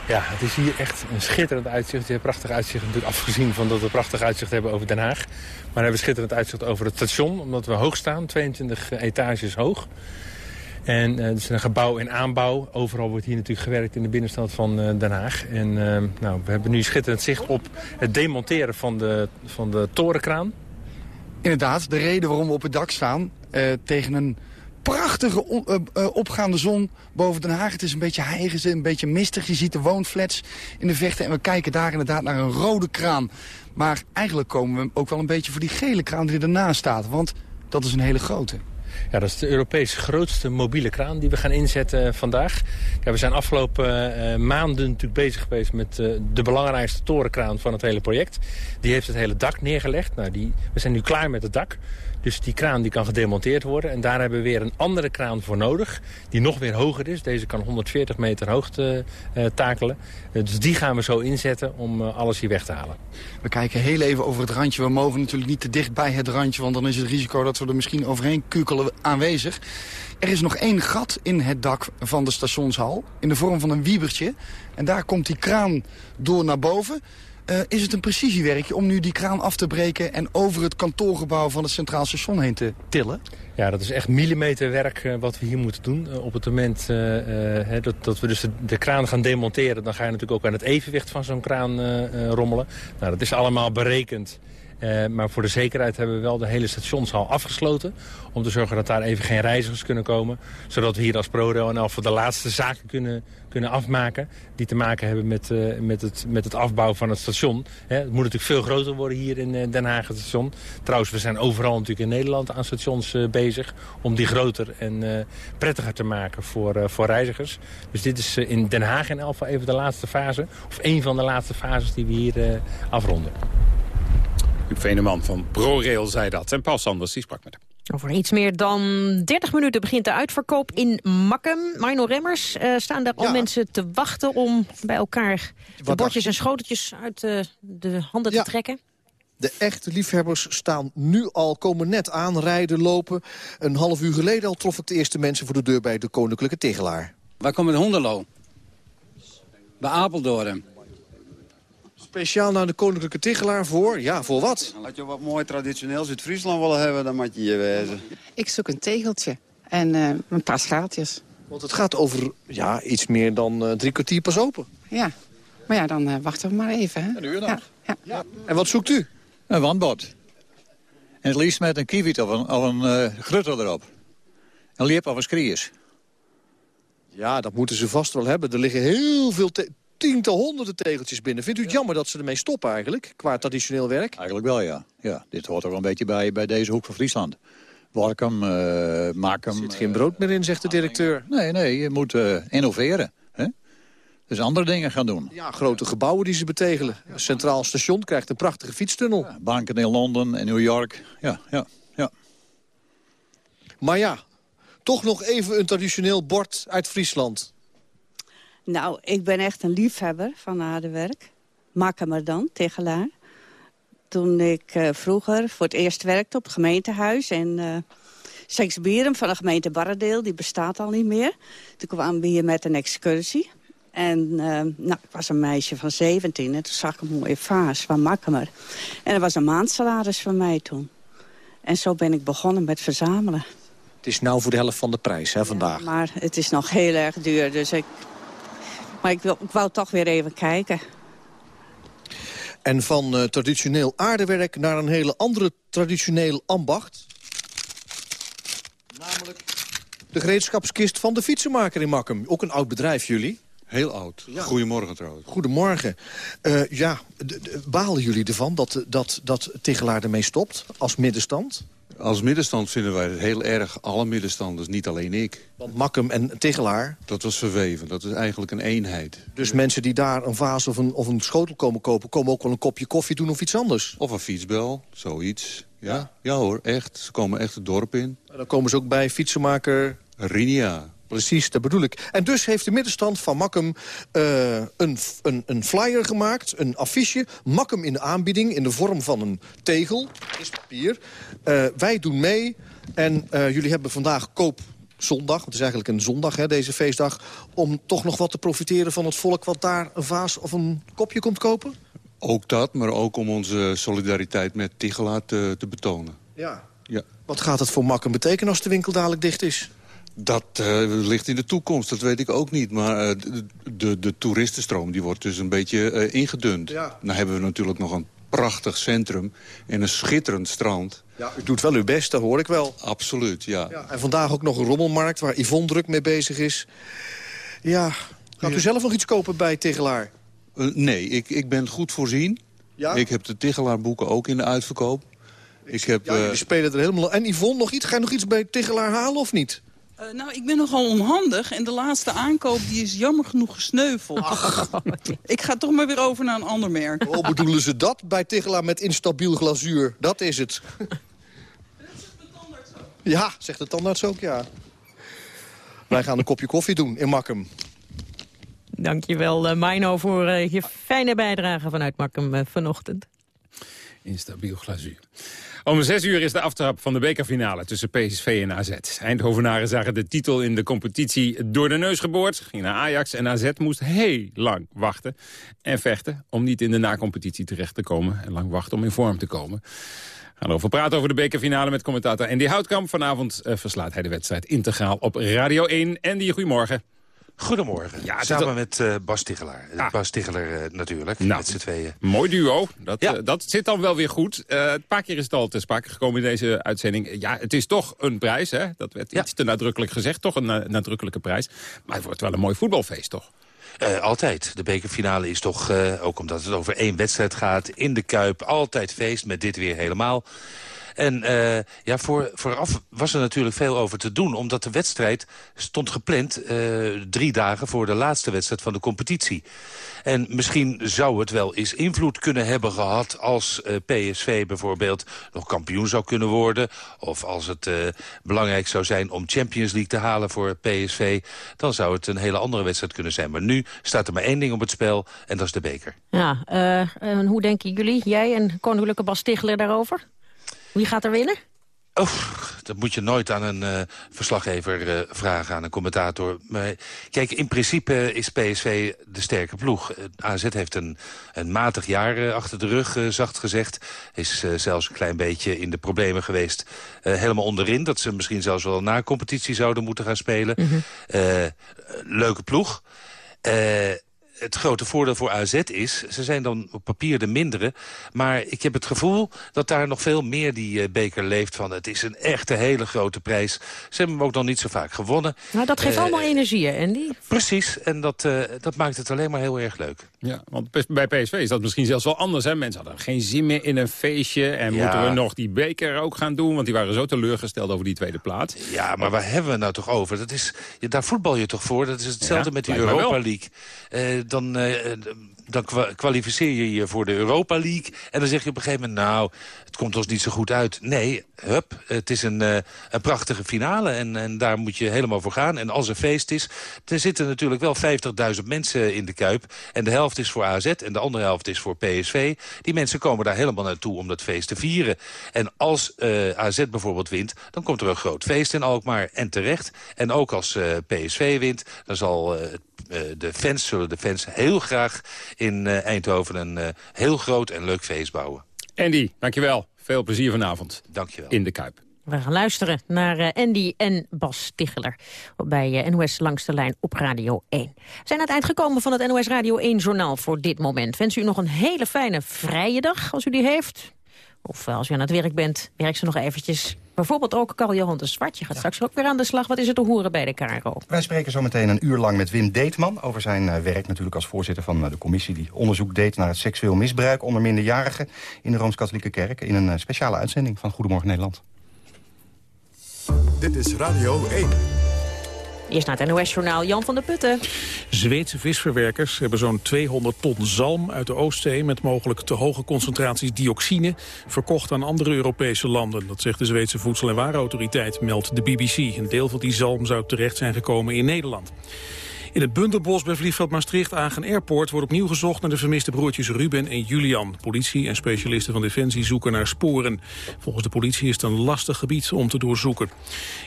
[SPEAKER 20] Ja, het is hier echt een schitterend uitzicht. Je hebt prachtig uitzicht, natuurlijk afgezien van dat we prachtig uitzicht hebben over Den Haag. Maar we hebben schitterend uitzicht over het station, omdat we hoog staan, 22 etages hoog. En uh, een gebouw in aanbouw. Overal wordt hier natuurlijk gewerkt in de binnenstad van uh, Den Haag. En uh, nou, we hebben nu schitterend zicht op het demonteren van de, van de torenkraan.
[SPEAKER 19] Inderdaad, de reden waarom we op het dak staan... tegen een prachtige opgaande zon boven Den Haag. Het is een beetje hijgend, een beetje mistig. Je ziet de woonflats in de vechten. En we kijken daar inderdaad naar een rode kraan. Maar eigenlijk komen we ook wel een beetje voor die gele kraan die ernaast staat. Want dat is een hele grote.
[SPEAKER 20] Ja, dat is de Europees grootste mobiele kraan die we gaan inzetten vandaag. Ja, we zijn afgelopen uh, maanden natuurlijk bezig geweest met uh, de belangrijkste torenkraan van het hele project. Die heeft het hele dak neergelegd. Nou, die, we zijn nu klaar met het dak. Dus die kraan die kan gedemonteerd worden. En daar hebben we weer een andere kraan voor nodig. Die nog weer hoger is. Deze kan 140 meter hoogte uh, takelen. Uh, dus die gaan we zo inzetten om uh, alles hier weg te halen.
[SPEAKER 19] We kijken heel even over het randje. We mogen natuurlijk niet te dicht bij het randje. Want dan is het risico dat we er misschien overheen kukelen aanwezig. Er is nog één gat in het dak van de stationshal. In de vorm van een wiebertje. En daar komt die kraan door naar boven. Uh, is het een precisiewerkje om nu die kraan af te breken... en over het kantoorgebouw van het Centraal Station heen te tillen?
[SPEAKER 20] Ja, dat is echt millimeterwerk uh, wat we hier moeten doen. Uh, op het moment dat, dat, we dus de, de, kraan gaan demonteren... dan ga je natuurlijk ook aan het evenwicht van zo'n kraan rommelen. Nou, dat is allemaal berekend. Uh, maar voor de zekerheid hebben we wel de hele stationshal afgesloten. Om te zorgen dat daar even geen reizigers kunnen komen. Zodat we hier als ProRail en Alfa de laatste zaken kunnen, kunnen afmaken. Die te maken hebben met, uh, met, het, met het afbouwen van het station. Het moet natuurlijk veel groter worden hier in uh, Den Haag het station. Trouwens, we zijn overal natuurlijk in Nederland aan stations bezig. Om die groter en prettiger te maken voor, voor reizigers. Dus dit is in Den Haag en Alfa even de laatste fase. Of een van de laatste fases die we hier afronden.
[SPEAKER 3] Huub Veneman van ProRail zei dat. En Paul Sanders die sprak met hem.
[SPEAKER 2] Over iets meer dan 30 minuten begint de uitverkoop in Makkum. Mino Remmers, uh, staan daar al ja. mensen te wachten om bij elkaar de Wat bordjes en schoteltjes uit uh, de handen ja. te trekken?
[SPEAKER 21] De echte liefhebbers staan nu al, komen net aanrijden, lopen. Een half uur geleden al trof ik de eerste mensen voor de deur bij de Koninklijke Tegelaar.
[SPEAKER 22] Waar komen de Honderlo? Bij Apeldoorn.
[SPEAKER 21] Speciaal naar de Koninklijke Tigelaar voor, ja, voor wat?
[SPEAKER 22] Had je wat mooi traditioneels uit Friesland willen hebben, dan moet je hier wezen.
[SPEAKER 23] Ik zoek een tegeltje en uh, een paar schaaltjes.
[SPEAKER 21] Want het gaat over ja, iets meer dan uh, drie kwartier pas open.
[SPEAKER 23] Ja, maar ja, dan uh, wachten we maar even. Hè?
[SPEAKER 21] Een uur nog.
[SPEAKER 23] Ja, ja.
[SPEAKER 21] ja. En wat zoekt u?
[SPEAKER 22] Een wandbord. En het liefst met een kiewit of een, of een grutter erop. Een liep of een skriers.
[SPEAKER 21] Ja, dat moeten ze vast wel hebben. Er liggen heel veel tiental honderden tegeltjes binnen. Vindt u het jammer dat ze ermee stoppen eigenlijk, qua traditioneel werk?
[SPEAKER 22] Eigenlijk wel, ja. ja dit hoort er wel een beetje bij, bij deze hoek van Friesland. Workum, uh, Makum... Er
[SPEAKER 21] zit geen brood meer in, zegt de directeur.
[SPEAKER 22] Nee, nee, je moet uh, innoveren. Hè? Dus andere dingen gaan doen.
[SPEAKER 21] Ja, grote gebouwen die ze betegelen. Een centraal station krijgt een prachtige fietstunnel. Ja,
[SPEAKER 22] banken in Londen en New York. Ja, ja, ja.
[SPEAKER 21] Maar ja, toch nog even een traditioneel bord uit Friesland.
[SPEAKER 23] Nou, ik ben echt een liefhebber van aardewerk. Makkemer dan, tegelaar. Toen ik uh, vroeger voor het eerst werkte op het gemeentehuis... en uh, Seksbieren van de gemeente Barredeel, die bestaat al niet meer. Toen kwamen we hier met een excursie. En uh, nou, ik was een meisje van 17 en toen zag ik een mooie vaas van Makkemer. En dat was een maandsalaris van mij toen. En zo ben ik begonnen met verzamelen.
[SPEAKER 21] Het is nou voor de helft van de prijs, hè, vandaag.
[SPEAKER 23] Ja, maar het is nog heel erg duur, dus ik maar ik, wil, ik wou toch weer even kijken.
[SPEAKER 21] En van uh, traditioneel aardewerk naar een hele andere traditioneel ambacht. Namelijk de gereedschapskist van de fietsenmaker in Makkum. Ook een oud bedrijf, jullie.
[SPEAKER 24] Heel oud. Goedemorgen trouwens.
[SPEAKER 21] Goedemorgen. Uh, ja, balen jullie ervan dat, dat, dat Tegelaar ermee stopt als middenstand?
[SPEAKER 24] Als middenstand vinden wij het heel erg, alle middenstanders, niet alleen ik.
[SPEAKER 21] Want Makkum en Tegelaar?
[SPEAKER 24] Dat was verweven, dat is eigenlijk een eenheid.
[SPEAKER 21] Dus mensen die daar een vaas of een, of een schotel komen kopen... komen ook wel een kopje koffie doen of iets anders?
[SPEAKER 24] Of een fietsbel, zoiets. Ja, ja, hoor, echt. Ze komen echt het dorp in.
[SPEAKER 21] En dan komen ze ook bij fietsenmaker...
[SPEAKER 24] Rinia.
[SPEAKER 21] Precies, dat bedoel ik. En dus heeft de middenstand van Makkum uh, een, een, een flyer gemaakt, een affiche. Makkum in de aanbieding in de vorm van een tegel, is papier. Uh, wij doen mee en uh, jullie hebben vandaag koop zondag, het is eigenlijk een zondag, hè, deze feestdag... om toch nog wat te profiteren van het volk wat daar een vaas of een kopje komt kopen?
[SPEAKER 24] Ook dat, maar ook om onze solidariteit met Tigelaar te, te betonen.
[SPEAKER 21] Ja. ja. Wat gaat het voor Makkum betekenen als de winkel dadelijk dicht is?
[SPEAKER 24] Dat uh, ligt in de toekomst, dat weet ik ook niet. Maar uh, de, de, toeristenstroom die wordt dus een beetje uh, ingedund. Ja. Nou hebben we natuurlijk nog een prachtig centrum en een schitterend strand.
[SPEAKER 21] Ja, u doet wel uw best, dat hoor ik wel.
[SPEAKER 24] Absoluut, ja. ja
[SPEAKER 21] en vandaag ook nog een rommelmarkt waar Yvonne druk mee bezig is. Ja, gaat u zelf nog iets kopen bij Tegelaar?
[SPEAKER 24] nee, ik, ik ben goed voorzien. Ja? Ik heb de Tegelaar boeken ook in de uitverkoop.
[SPEAKER 21] Ik heb, ja, jullie spelen er helemaal... En Yvonne, nog iets? Ga je nog iets bij Tegelaar halen of niet?
[SPEAKER 25] Uh, nou, ik ben nogal onhandig en de laatste aankoop die is jammer genoeg gesneuveld. Ach. [laughs] ik ga toch maar weer over naar een ander merk.
[SPEAKER 21] Oh, bedoelen ze dat bij Tegelaar met instabiel glazuur? Dat is het. Ja, zegt de tandarts ook, ja. Wij gaan een kopje koffie doen in Makkum.
[SPEAKER 2] Dankjewel, uh, Mino, voor uh, je fijne bijdrage vanuit Makkum uh, vanochtend.
[SPEAKER 3] Instabiel glazuur. Om zes uur is de aftrap van de bekerfinale tussen PSV en AZ. Eindhovenaren zagen de titel in de competitie door de neus geboord. Ging naar Ajax en AZ moest heel lang wachten en vechten... om niet in de nacompetitie terecht te komen. En lang wachten om in vorm te komen. We gaan erover praten over de bekerfinale met commentator Andy Houtkamp. Vanavond uh, verslaat hij de wedstrijd integraal op Radio 1. Andy, goedemorgen.
[SPEAKER 26] Goedemorgen. Ja, Samen met uh, Bas Tichelaar. Ah. Bas uh, natuurlijk, nou, met z'n tweeën.
[SPEAKER 3] Mooi duo. Dat, ja. uh, dat zit dan wel weer goed. een paar keer is het al te sprake gekomen in deze uitzending. Ja, het is toch een prijs, hè? Dat werd ja. iets te nadrukkelijk gezegd. Toch een nadrukkelijke prijs. Maar het wordt wel een mooi voetbalfeest, toch?
[SPEAKER 26] Uh, altijd. De bekerfinale is toch, uh, ook omdat het over één wedstrijd gaat... in de Kuip, altijd feest, met dit weer helemaal. En uh, ja, voor, vooraf was er natuurlijk veel over te doen... omdat de wedstrijd stond gepland uh, drie dagen voor de laatste wedstrijd van de competitie. En misschien zou het wel eens invloed kunnen hebben gehad... als uh, PSV bijvoorbeeld nog kampioen zou kunnen worden... of als het belangrijk zou zijn om Champions League te halen voor PSV... dan zou het een hele andere wedstrijd kunnen zijn. Maar nu staat er maar één ding op het spel en dat is de beker.
[SPEAKER 2] Ja, en hoe denken jullie, jij en Koninklijke Bas Stigler daarover? Wie gaat er winnen?
[SPEAKER 26] Oh, dat moet je nooit aan een uh, verslaggever uh, vragen, aan een commentator. Maar kijk, in principe is PSV de sterke ploeg. Uh, AZ heeft een, een matig jaar achter de rug, zacht gezegd. Is zelfs een klein beetje in de problemen geweest. helemaal onderin, dat ze misschien zelfs wel na competitie zouden moeten gaan spelen. Mm -hmm. leuke ploeg het grote voordeel voor AZ is... ze zijn dan op papier de mindere... maar ik heb het gevoel dat daar nog veel meer die uh, beker leeft van... het is een echte hele grote prijs. Ze hebben hem ook nog niet zo vaak gewonnen.
[SPEAKER 2] Nou, dat geeft uh, allemaal energie, hè, Andy?
[SPEAKER 26] Precies, en dat, uh, dat maakt het alleen maar heel erg leuk.
[SPEAKER 3] Ja, want bij PSV is dat misschien zelfs wel anders. Hè? Mensen hadden geen zin meer in een feestje... en ja. moeten we nog die beker ook gaan doen... want die waren zo teleurgesteld over die tweede plaats.
[SPEAKER 26] Ja, maar waar hebben we nou toch over? Dat is, daar voetbal je toch voor? Dat is hetzelfde ja, met die Europa League dan, uh, dan kwalificeer je je voor de Europa League. En dan zeg je op een gegeven moment, nou, het komt ons niet zo goed uit. Nee, hup, het is een, uh, een prachtige finale en, en daar moet je helemaal voor gaan. En als er feest is, er zitten natuurlijk wel 50.000 mensen in de Kuip. En de helft is voor AZ en de andere helft is voor PSV. Die mensen komen daar helemaal naartoe om dat feest te vieren. En als uh, AZ bijvoorbeeld wint, dan komt er een groot feest in Alkmaar. En terecht. En ook als uh, PSV wint, dan zal uh, de fans, zullen de fans heel graag in Eindhoven een heel groot en leuk feest bouwen.
[SPEAKER 3] Andy, dankjewel. Veel plezier vanavond.
[SPEAKER 26] Dankjewel.
[SPEAKER 3] In de Kuip.
[SPEAKER 2] We gaan luisteren naar Andy en Bas Ticheler bij NOS Langs de Lijn op Radio 1. We zijn aan het eind gekomen van het NOS Radio 1-journaal voor dit moment. Wens u nog een hele fijne vrije dag als u die heeft. Of als u aan het werk bent, werk ze nog eventjes. Bijvoorbeeld ook Carl-Johan de Zwart. Je gaat straks ook weer aan de slag. Wat is er te horen bij de KRO?
[SPEAKER 27] Wij spreken zo meteen een uur lang met Wim Deetman... over zijn uh, werk natuurlijk als voorzitter van uh, de commissie... die onderzoek deed naar het seksueel misbruik onder minderjarigen... in de Rooms-Katholieke Kerk... in een uh, speciale uitzending van Goedemorgen Nederland.
[SPEAKER 1] Dit is Radio 1.
[SPEAKER 2] Eerst naar het NOS-journaal Jan van der Putten.
[SPEAKER 4] Zweedse visverwerkers hebben zo'n 200 ton zalm uit de Oostzee... met mogelijk te hoge concentraties dioxine verkocht aan andere Europese landen. Dat zegt de Zweedse Voedsel- en Warenautoriteit, meldt de BBC. Een deel van die zalm zou terecht zijn gekomen in Nederland. In het Bundelbos bij vliegveld Maastricht-Agen Airport wordt opnieuw gezocht naar de vermiste broertjes Ruben en Julian. Politie en specialisten van Defensie zoeken naar sporen. Volgens de politie is het een lastig gebied om te doorzoeken.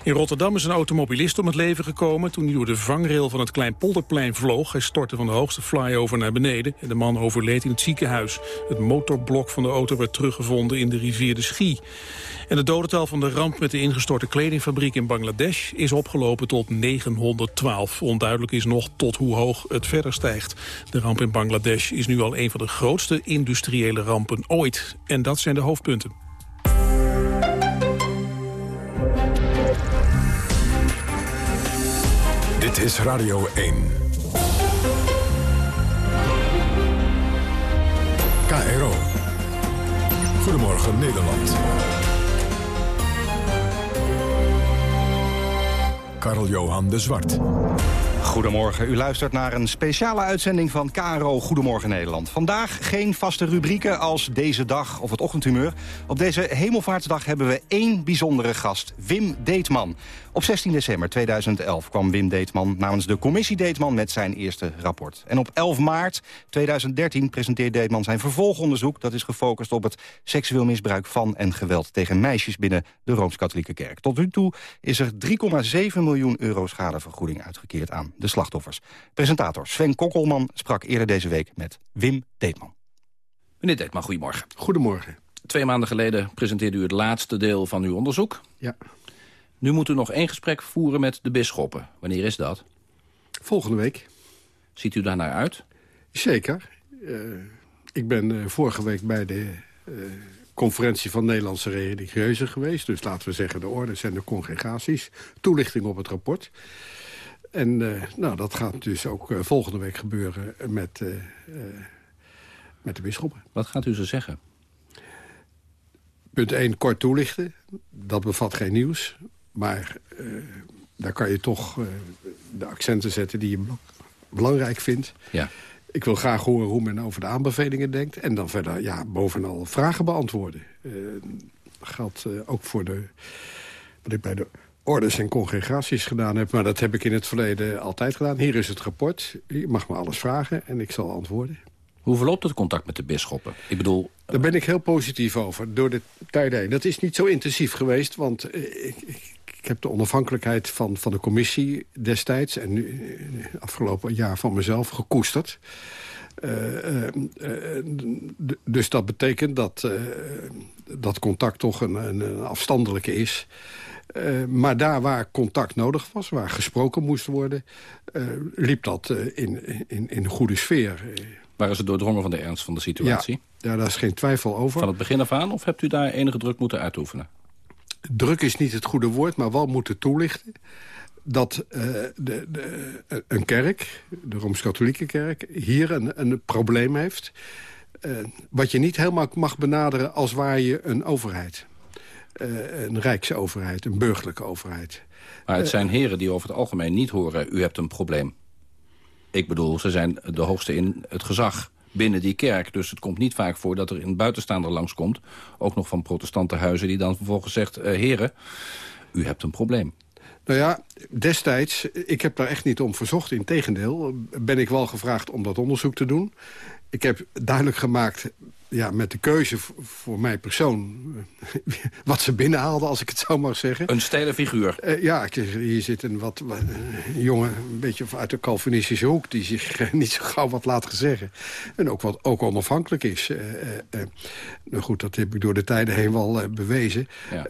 [SPEAKER 4] In Rotterdam is een automobilist om het leven gekomen toen hij door de vangrail van het Kleinpolderplein vloog. Hij stortte van de hoogste flyover naar beneden en de man overleed in het ziekenhuis. Het motorblok van de auto werd teruggevonden in de rivier de Schie. En het dodental van de ramp met de ingestorte kledingfabriek in Bangladesh is opgelopen tot 912. Onduidelijk is nog tot hoe hoog het verder stijgt. De ramp in Bangladesh is nu al een van de grootste industriële rampen ooit. En dat zijn de hoofdpunten.
[SPEAKER 1] Dit is Radio 1. KRO. Goedemorgen Nederland. Karl-Johan de Zwart.
[SPEAKER 27] Goedemorgen, u luistert naar een speciale uitzending van KRO Goedemorgen Nederland. Vandaag geen vaste rubrieken als Deze Dag of het Ochtendhumeur. Op deze Hemelvaartsdag hebben we één bijzondere gast, Wim Deetman. Op 16 december 2011 kwam Wim Deetman namens de commissie Deetman met zijn eerste rapport. En op 11 maart 2013 presenteert Deetman zijn vervolgonderzoek... dat is gefocust op het seksueel misbruik van en geweld tegen meisjes binnen de Rooms-Katholieke Kerk. Tot nu toe is er 3,7 miljoen euro schadevergoeding uitgekeerd aan de slachtoffers. Presentator Sven Kokkelman sprak eerder deze week met Wim Deetman.
[SPEAKER 28] Meneer Deetman, goedemorgen.
[SPEAKER 29] Goedemorgen.
[SPEAKER 28] Twee maanden geleden presenteerde u het laatste deel van uw onderzoek.
[SPEAKER 29] Ja.
[SPEAKER 28] Nu moet u nog één gesprek voeren met de bisschoppen. Wanneer is dat?
[SPEAKER 29] Volgende week.
[SPEAKER 28] Ziet u daar naar uit?
[SPEAKER 29] Zeker. Uh, ik ben uh, vorige week bij de uh, conferentie van Nederlandse religieuzen geweest. Dus laten we zeggen de ordens en de congregaties. Toelichting op het rapport. En nou, dat gaat dus ook volgende week gebeuren met, met de bisschoppen.
[SPEAKER 28] Wat gaat u ze zeggen?
[SPEAKER 29] Punt 1, kort toelichten. Dat bevat geen nieuws. Maar uh, daar kan je toch uh, de accenten zetten die je belangrijk vindt.
[SPEAKER 28] Ja.
[SPEAKER 29] Ik wil graag horen hoe men over de aanbevelingen denkt. En dan verder ja, bovenal vragen beantwoorden. Uh, geldt ook voor de, wat ik bij de orders en congregaties gedaan heb. Maar dat heb ik in het verleden altijd gedaan. Hier is het rapport. Je mag me alles vragen en ik zal antwoorden.
[SPEAKER 28] Hoe verloopt het contact met de bisschoppen? Ik bedoel...
[SPEAKER 29] Daar ben ik heel positief over, door de tijd heen. Dat is niet zo intensief geweest, want ik, ik, ik heb de onafhankelijkheid van, van de commissie destijds... en nu afgelopen jaar van mezelf gekoesterd. Uh, uh, dus dat betekent dat dat contact toch een, een, afstandelijke is... Uh, maar daar waar contact nodig was, waar gesproken moest worden... Uh, liep dat uh, in, in, in een goede sfeer.
[SPEAKER 28] Waren ze doordrongen van de ernst van de situatie?
[SPEAKER 29] Ja, daar is geen twijfel over.
[SPEAKER 28] Van het begin af aan? Of hebt u daar enige druk moeten uitoefenen?
[SPEAKER 29] Druk is niet het goede woord, maar wel moeten toelichten dat uh, de, de, een kerk, de Rooms-Katholieke kerk... hier een, een probleem heeft... Uh, wat je niet helemaal mag benaderen als waar je een overheid... Uh, een rijksoverheid, een burgerlijke overheid.
[SPEAKER 28] Maar het zijn heren die over het algemeen niet horen... u hebt een probleem. Ik bedoel, ze zijn de hoogste in het gezag binnen die kerk. Dus het komt niet vaak voor dat er een buitenstaander langskomt... ook nog van protestantenhuizen die dan vervolgens zegt... Uh, heren, u hebt een probleem.
[SPEAKER 29] Nou ja, destijds, ik heb daar echt niet om verzocht. Integendeel, ben ik wel gevraagd om dat onderzoek te doen. Ik heb duidelijk gemaakt ja, met de keuze voor mij persoon... [laughs] wat ze binnenhaalden, als ik het zo mag zeggen.
[SPEAKER 28] Een stijle figuur.
[SPEAKER 29] Uh, ja, hier zit een wat, wat een jongen, een beetje uit de Calvinistische hoek... die zich uh, [laughs] niet zo gauw wat laat zeggen. En ook wat ook onafhankelijk is. Uh, nou goed, dat heb ik door de tijden heen wel bewezen. Ja.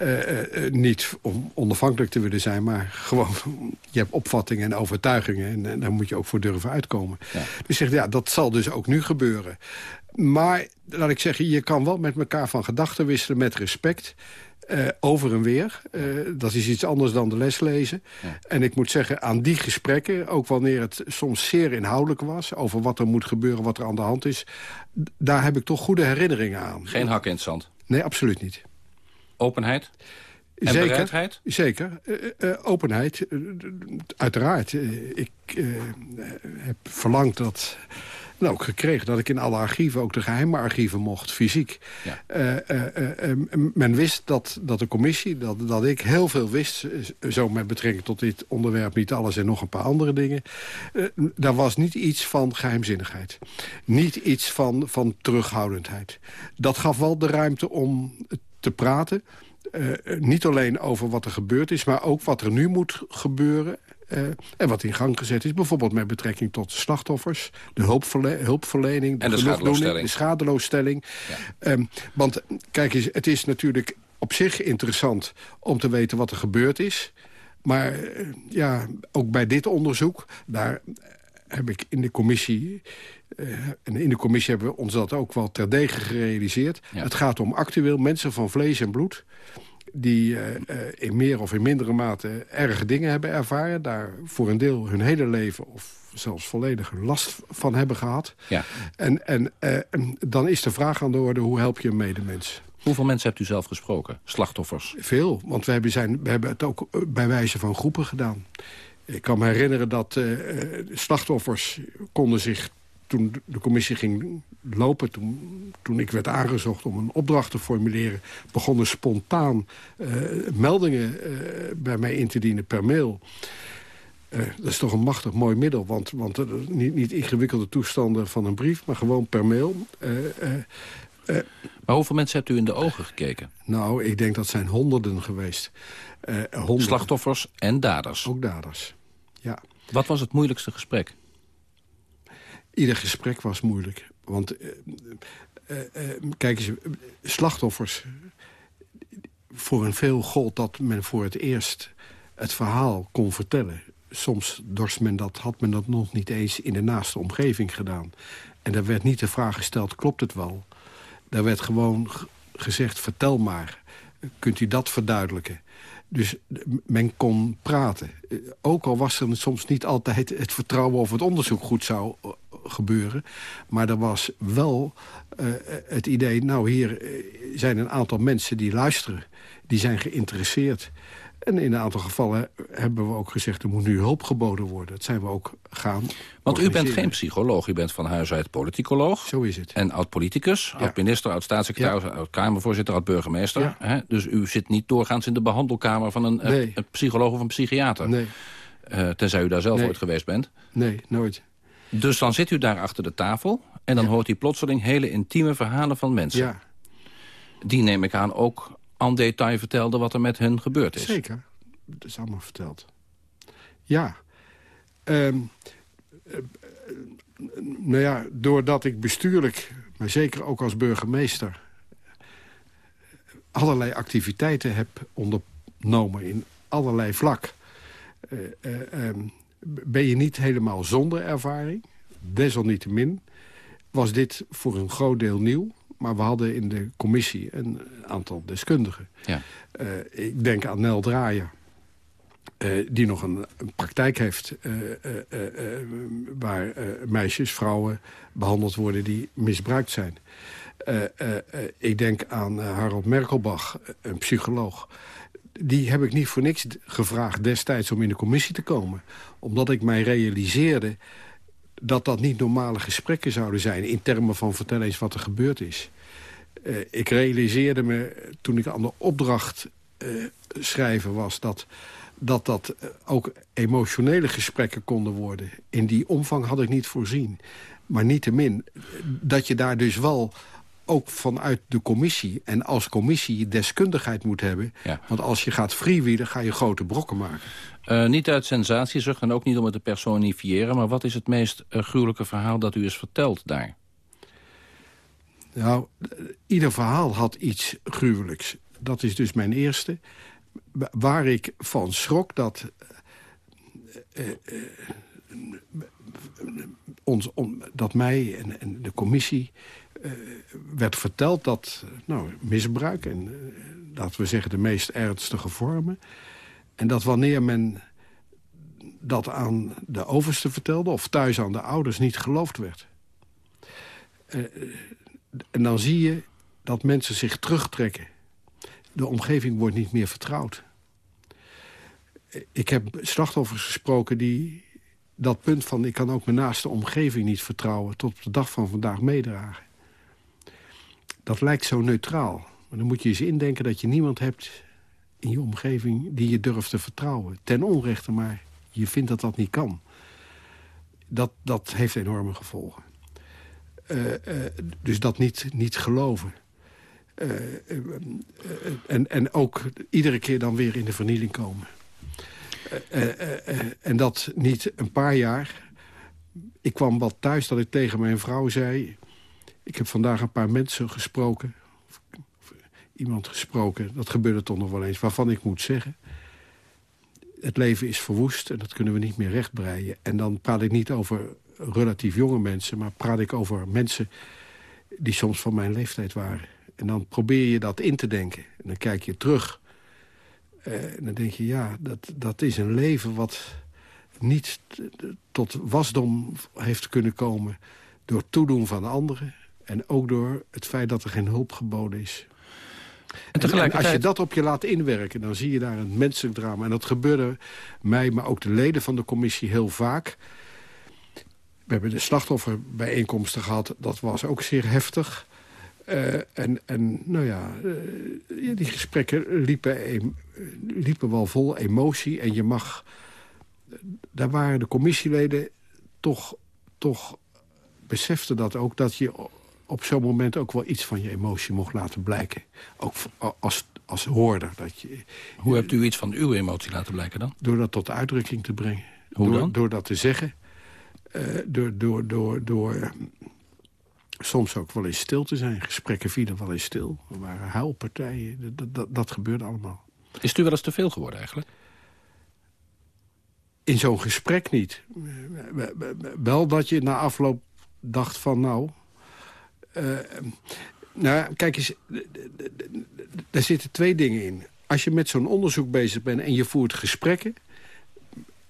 [SPEAKER 29] niet om onafhankelijk te willen zijn, maar gewoon... [laughs] je hebt opvattingen en overtuigingen en, daar moet je ook voor durven uitkomen. Ja. Dus zeg, ja, dat zal dus ook nu gebeuren. Maar, laat ik zeggen, je kan wel met elkaar van gedachten wisselen met respect. Uh, over en weer. Uh, dat is iets anders dan de les lezen. Ja. En ik moet zeggen, aan die gesprekken... ook wanneer het soms zeer inhoudelijk was... over wat er moet gebeuren, wat er aan de hand is... daar heb ik toch goede herinneringen aan.
[SPEAKER 28] Geen hak in het zand?
[SPEAKER 29] Nee, absoluut niet.
[SPEAKER 28] Openheid? En
[SPEAKER 29] zeker,
[SPEAKER 28] bereidheid?
[SPEAKER 29] Zeker. Uh, uh, openheid, uh, uiteraard. ik heb verlangd dat... Nou, ook gekregen dat ik in alle archieven, ook de geheime archieven mocht, fysiek. Ja. men wist dat, dat de commissie, dat, dat ik heel veel wist... zo met betrekking tot dit onderwerp, niet alles en nog een paar andere dingen. daar was niet iets van geheimzinnigheid. Niet iets van, van terughoudendheid. Dat gaf wel de ruimte om te praten... Uh, niet alleen over wat er gebeurd is, maar ook wat er nu moet gebeuren. Uh, en wat in gang gezet is, bijvoorbeeld met betrekking tot slachtoffers... de hulpverle hulpverlening, de,
[SPEAKER 28] en de schadeloosstelling.
[SPEAKER 29] De schadeloosstelling. Ja. Um, want kijk eens, het is natuurlijk op zich interessant om te weten wat er gebeurd is. Maar uh, ja, ook bij dit onderzoek, daar heb ik in de commissie... Uh, en in de commissie hebben we ons dat ook wel terdege gerealiseerd. Ja. Het gaat om actueel mensen van vlees en bloed die uh, in meer of in mindere mate erge dingen hebben ervaren... daar voor een deel hun hele leven of zelfs volledig last van hebben gehad.
[SPEAKER 28] Ja.
[SPEAKER 29] En, en uh, dan is de vraag aan de orde, hoe help je een medemens?
[SPEAKER 28] Hoeveel mensen hebt u zelf gesproken, slachtoffers?
[SPEAKER 29] Veel, want we hebben, zijn, we hebben het ook bij wijze van groepen gedaan. Ik kan me herinneren dat uh, slachtoffers konden zich toen de commissie ging lopen, toen, toen ik werd aangezocht om een opdracht te formuleren... begonnen spontaan uh, meldingen uh, bij mij in te dienen per mail. Uh, dat is toch een machtig mooi middel, want, want niet, niet ingewikkelde toestanden van een brief... maar gewoon per mail.
[SPEAKER 28] maar hoeveel mensen hebt u in de ogen gekeken?
[SPEAKER 29] Nou, ik denk dat zijn honderden geweest. honderden.
[SPEAKER 28] Slachtoffers en daders?
[SPEAKER 29] Ook daders, ja.
[SPEAKER 28] Wat was het moeilijkste gesprek?
[SPEAKER 29] Ieder gesprek was moeilijk. Want, uh, uh, uh, kijk eens, slachtoffers... voor een veel gold dat men voor het eerst het verhaal kon vertellen. Soms dorst men dat, had men dat nog niet eens in de naaste omgeving gedaan. En daar werd niet de vraag gesteld, klopt het wel? Daar werd gewoon gezegd, vertel maar. Kunt u dat verduidelijken? Dus men kon praten. Ook al was er soms niet altijd het vertrouwen of het onderzoek goed zou gebeuren. Maar er was wel uh, het idee, nou hier zijn een aantal mensen die luisteren. Die zijn geïnteresseerd. En in een aantal gevallen hebben we ook gezegd... er moet nu hulp geboden worden. Dat zijn we ook gaan
[SPEAKER 28] Want u bent geen psycholoog, u bent van huis uit politicoloog.
[SPEAKER 29] Zo is het.
[SPEAKER 28] En oud-politicus, ja. oud-minister, oud-staatssecretaris... Ja. oud-kamervoorzitter, oud-burgemeester. Ja. Dus u zit niet doorgaans in de behandelkamer van een, nee. een psycholoog of een psychiater.
[SPEAKER 29] Nee.
[SPEAKER 28] Uh, tenzij u daar zelf
[SPEAKER 29] nee.
[SPEAKER 28] ooit geweest bent.
[SPEAKER 29] Nee, nooit.
[SPEAKER 28] Dus dan zit u daar achter de tafel... en dan hoort u plotseling hele intieme verhalen van mensen.
[SPEAKER 29] Ja.
[SPEAKER 28] Die neem ik aan ook aan detail vertelde wat er met hen gebeurd is.
[SPEAKER 29] Zeker. Dat is allemaal verteld. Ja. Um, uh, nou ja, doordat ik bestuurlijk, maar zeker ook als burgemeester... allerlei activiteiten heb ondernomen in allerlei vlak... Uh, uh, um, ben je niet helemaal zonder ervaring. Desalniettemin was dit voor een groot deel nieuw. Maar we hadden in de commissie een aantal deskundigen.
[SPEAKER 28] Ja.
[SPEAKER 29] Uh, ik denk aan Nel Draaier. Uh, die nog een, een praktijk heeft uh, waar meisjes, vrouwen behandeld worden die misbruikt zijn. ik denk aan Harold Merkelbach, een psycholoog die heb ik niet voor niks gevraagd destijds om in de commissie te komen. Omdat ik mij realiseerde dat dat niet normale gesprekken zouden zijn... in termen van vertel eens wat er gebeurd is. Uh, ik realiseerde me toen ik aan de opdracht uh, schrijven was... dat dat, dat ook emotionele gesprekken konden worden. In die omvang had ik niet voorzien. Maar niettemin, dat je daar dus wel ook vanuit de commissie en als commissie deskundigheid moet hebben.
[SPEAKER 28] Ja.
[SPEAKER 29] Want als je gaat freewheelen, ga je grote brokken maken.
[SPEAKER 28] Uh, niet uit sensatiezucht en ook niet om het te personifiëren... maar wat is het meest uh, gruwelijke verhaal dat u is verteld daar?
[SPEAKER 29] Nou, ieder verhaal had iets gruwelijks. Dat is dus mijn eerste. Waar ik van schrok dat... Uh, ons, om, dat mij en, en de commissie uh, werd verteld dat nou, misbruik... en dat we zeggen, de meest ernstige vormen. En dat wanneer men dat aan de overste vertelde... of thuis aan de ouders niet geloofd werd. Uh, en dan zie je dat mensen zich terugtrekken. De omgeving wordt niet meer vertrouwd. Ik heb slachtoffers gesproken die dat punt van... ik kan ook mijn naaste omgeving niet vertrouwen... tot op de dag van vandaag meedragen. Dat lijkt zo neutraal. Maar dan moet je eens indenken dat je niemand hebt in je omgeving... die je durft te vertrouwen. Ten onrechte, maar je vindt dat dat niet kan. Dat, dat heeft enorme gevolgen. Uh, uh, dus dat niet, niet geloven. Uh, en, en ook iedere keer dan weer in de vernieling komen. en dat niet een paar jaar. Ik kwam wat thuis dat ik tegen mijn vrouw zei... ik heb vandaag een paar mensen gesproken... Of, iemand gesproken, dat gebeurde toch nog wel eens... waarvan ik moet zeggen het leven is verwoest en dat kunnen we niet meer rechtbreien. En dan praat ik niet over relatief jonge mensen... maar praat ik over mensen die soms van mijn leeftijd waren. En dan probeer je dat in te denken. En dan kijk je terug. Uh, en dan denk je, ja, dat, dat is een leven wat niet tot wasdom heeft kunnen komen... door toedoen van anderen. En ook door het feit dat er geen hulp geboden is. En, tegelijkertijd... en als je dat op je laat inwerken, dan zie je daar een menselijk drama. En dat gebeurde mij, maar ook de leden van de commissie heel vaak. We hebben de slachtofferbijeenkomsten gehad. Dat was ook zeer heftig. Uh, en, en nou ja, uh, die gesprekken liepen, liepen wel vol emotie. En je mag... Daar waren de commissieleden toch, toch beseften dat ook... dat je op zo'n moment ook wel iets van je emotie mocht laten blijken. Ook als, als hoorder. Dat je,
[SPEAKER 28] Hoe hebt u iets van uw emotie laten blijken dan?
[SPEAKER 29] Door dat tot uitdrukking te brengen.
[SPEAKER 28] Hoe
[SPEAKER 29] door,
[SPEAKER 28] dan?
[SPEAKER 29] Door dat te zeggen. Uh, door, door, door, door uh, soms ook wel eens stil te zijn. Gesprekken vielen wel eens stil. Er waren huilpartijen. Dat, dat, dat gebeurde allemaal.
[SPEAKER 28] Is het u wel eens te veel geworden eigenlijk?
[SPEAKER 29] In zo'n gesprek niet. Wel dat je na afloop dacht van nou... Uh, nou, kijk eens, daar zitten twee dingen in. Als je met zo'n onderzoek bezig bent en je voert gesprekken...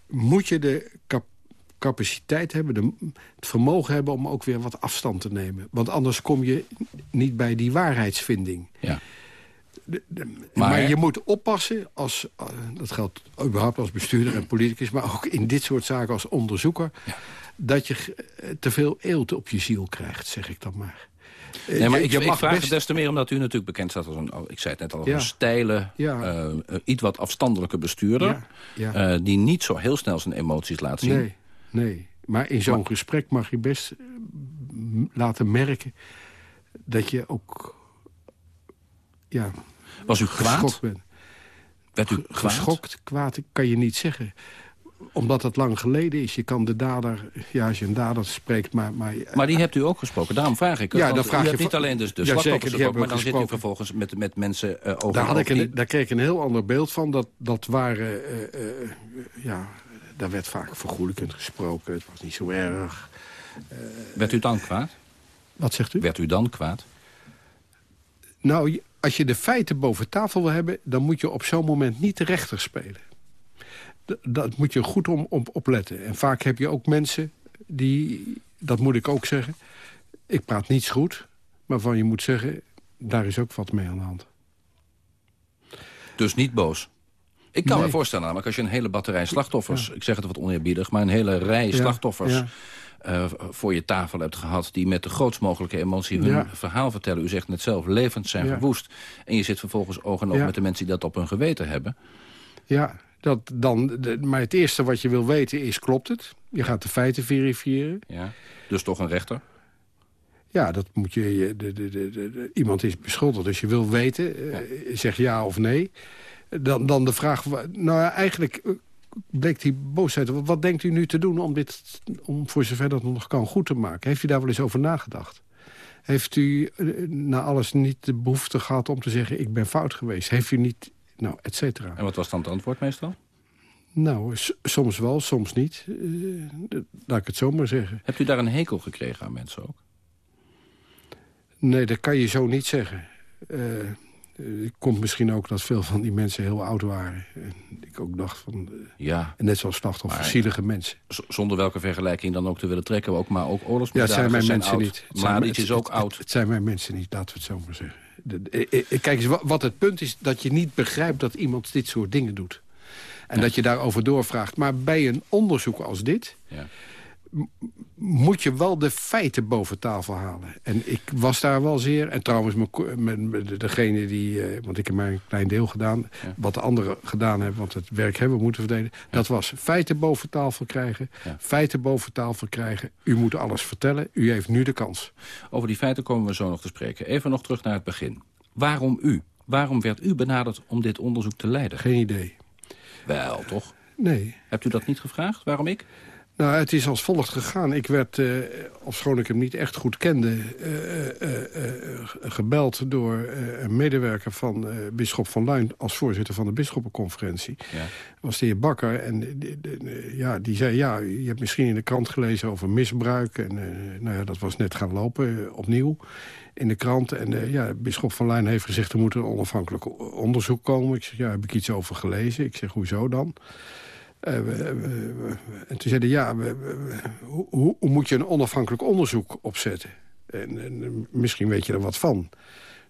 [SPEAKER 29] moet je de cap capaciteit hebben, de, het vermogen hebben... om ook weer wat afstand te nemen. Want anders kom je niet bij die waarheidsvinding.
[SPEAKER 28] Ja.
[SPEAKER 29] De, de, maar, maar, je moet oppassen, als, uh, dat geldt überhaupt als bestuurder en politicus... maar ook in dit soort zaken als onderzoeker... Ja. dat je te veel eelt op je ziel krijgt, zeg ik dan maar.
[SPEAKER 28] Nee, maar ik, je mag ik vraag best... het des te meer omdat u natuurlijk bekend staat als een, ik zei het net al, ja. een steile, ja. uh, iets wat afstandelijke bestuurder. Ja. Uh, die niet zo heel snel zijn emoties laat zien.
[SPEAKER 29] Nee, nee. maar in zo'n gesprek mag je best laten merken dat je ook ja,
[SPEAKER 28] Was u kwaad?
[SPEAKER 29] bent.
[SPEAKER 28] Werd u kwaad?
[SPEAKER 29] Geschokt, kwaad kan je niet zeggen omdat het lang geleden is. Je kan de dader, ja, als je een dader spreekt... Maar, maar,
[SPEAKER 28] maar die hebt u ook gesproken, daarom vraag ik.
[SPEAKER 29] Ja, dan vraag
[SPEAKER 28] u
[SPEAKER 29] je
[SPEAKER 28] hebt niet alleen dus de
[SPEAKER 29] ja, zeker,
[SPEAKER 28] maar dan
[SPEAKER 29] gesproken.
[SPEAKER 28] zit u vervolgens met, met mensen uh, over
[SPEAKER 29] daar, had ik een, daar kreeg ik een heel ander beeld van. Dat, dat waren, uh, uh, ja, daar werd vaak vergoelijkend gesproken. Het was niet zo erg.
[SPEAKER 28] werd u dan kwaad?
[SPEAKER 29] Wat zegt u?
[SPEAKER 28] Werd u dan kwaad?
[SPEAKER 29] Nou, als je de feiten boven tafel wil hebben... dan moet je op zo'n moment niet de rechter spelen dat moet je goed om, om opletten. En vaak heb je ook mensen die, dat moet ik ook zeggen... ik praat niets goed, maar van je moet zeggen... daar is ook wat mee aan de hand.
[SPEAKER 28] Dus niet boos? Ik kan nee. me voorstellen namelijk, als je een hele batterij slachtoffers... Ja. ik zeg het wat oneerbiedig, maar een hele rij ja, slachtoffers... Ja. Uh, voor je tafel hebt gehad... die met de grootst mogelijke emotie hun verhaal vertellen. U zegt net zelf, levend zijn verwoest. En je zit vervolgens oog en oog met de mensen die dat op hun geweten hebben.
[SPEAKER 29] Ja, dat dan, maar het eerste wat je wil weten is, klopt het? Je gaat de feiten verifiëren.
[SPEAKER 28] Ja, dus toch een rechter?
[SPEAKER 29] Ja, dat moet je, de, de, de, iemand is beschuldigd, dus je wil weten, ja. uh, zeg ja of nee. Dan, dan de vraag, nou ja, eigenlijk bleek die boosheid. Wat denkt u nu te doen om dit, om voor zover dat nog kan, goed te maken? Heeft u daar wel eens over nagedacht? Heeft u uh, na alles niet de behoefte gehad om te zeggen, ik ben fout geweest? Heeft u niet nou, et cetera.
[SPEAKER 28] En wat was dan het antwoord meestal?
[SPEAKER 29] Nou, soms wel, soms niet. Uh, laat ik het zo maar zeggen.
[SPEAKER 28] Hebt u daar een hekel gekregen aan mensen ook?
[SPEAKER 29] Nee, dat kan je zo niet zeggen. Uh, Het komt misschien ook dat veel van die mensen heel oud waren. En ik ook dacht van... Uh,
[SPEAKER 28] ja.
[SPEAKER 29] Net zoals slachtoffer, zielige mensen.
[SPEAKER 28] Zonder welke vergelijking dan ook te willen trekken. Ook, maar ook
[SPEAKER 29] Ja, het zijn mijn mensen
[SPEAKER 28] oud.
[SPEAKER 29] niet.
[SPEAKER 28] Mladic is ook
[SPEAKER 29] het,
[SPEAKER 28] oud.
[SPEAKER 29] Het, zijn mijn mensen niet, laten we het zo maar zeggen. Kijk eens, wat het punt is dat je niet begrijpt dat iemand dit soort dingen doet. En dat je daarover doorvraagt. Maar bij een onderzoek als dit...
[SPEAKER 28] Ja
[SPEAKER 29] moet je wel de feiten boven tafel halen. En ik was daar wel zeer... En trouwens, met, degene die... Eh, want ik heb maar een klein deel gedaan... wat de anderen gedaan hebben, want het werk hebben we moeten verdelen... dat was feiten boven tafel krijgen. Feiten boven tafel krijgen. U moet alles vertellen. U heeft nu de kans.
[SPEAKER 28] Over die feiten komen we zo nog te spreken. Even nog terug naar het begin. Waarom u? Waarom werd u benaderd om dit onderzoek te leiden?
[SPEAKER 29] Geen idee.
[SPEAKER 28] Wel, toch?
[SPEAKER 29] Nee.
[SPEAKER 28] Hebt u dat niet gevraagd? Waarom ik?
[SPEAKER 29] Nou, het is als volgt gegaan. Ik werd, uh, ofschoon ik hem niet echt goed kende... Uh, uh, gebeld door een medewerker van Bisschop van Luin... als voorzitter van de Bisschoppenconferentie. Ja. Dat was de heer Bakker. En ja, die zei, ja, je hebt misschien in de krant gelezen over misbruik. En nou ja, dat was net gaan lopen, opnieuw in de krant. En ja, Bisschop van Luin heeft gezegd... er moet een onafhankelijk onderzoek komen. Ik zeg, ja, heb ik iets over gelezen? Ik zeg, hoezo dan? Uh, en toen zeiden ja, hoe, hoe, moet je een onafhankelijk onderzoek opzetten? En, en, misschien weet je er wat van.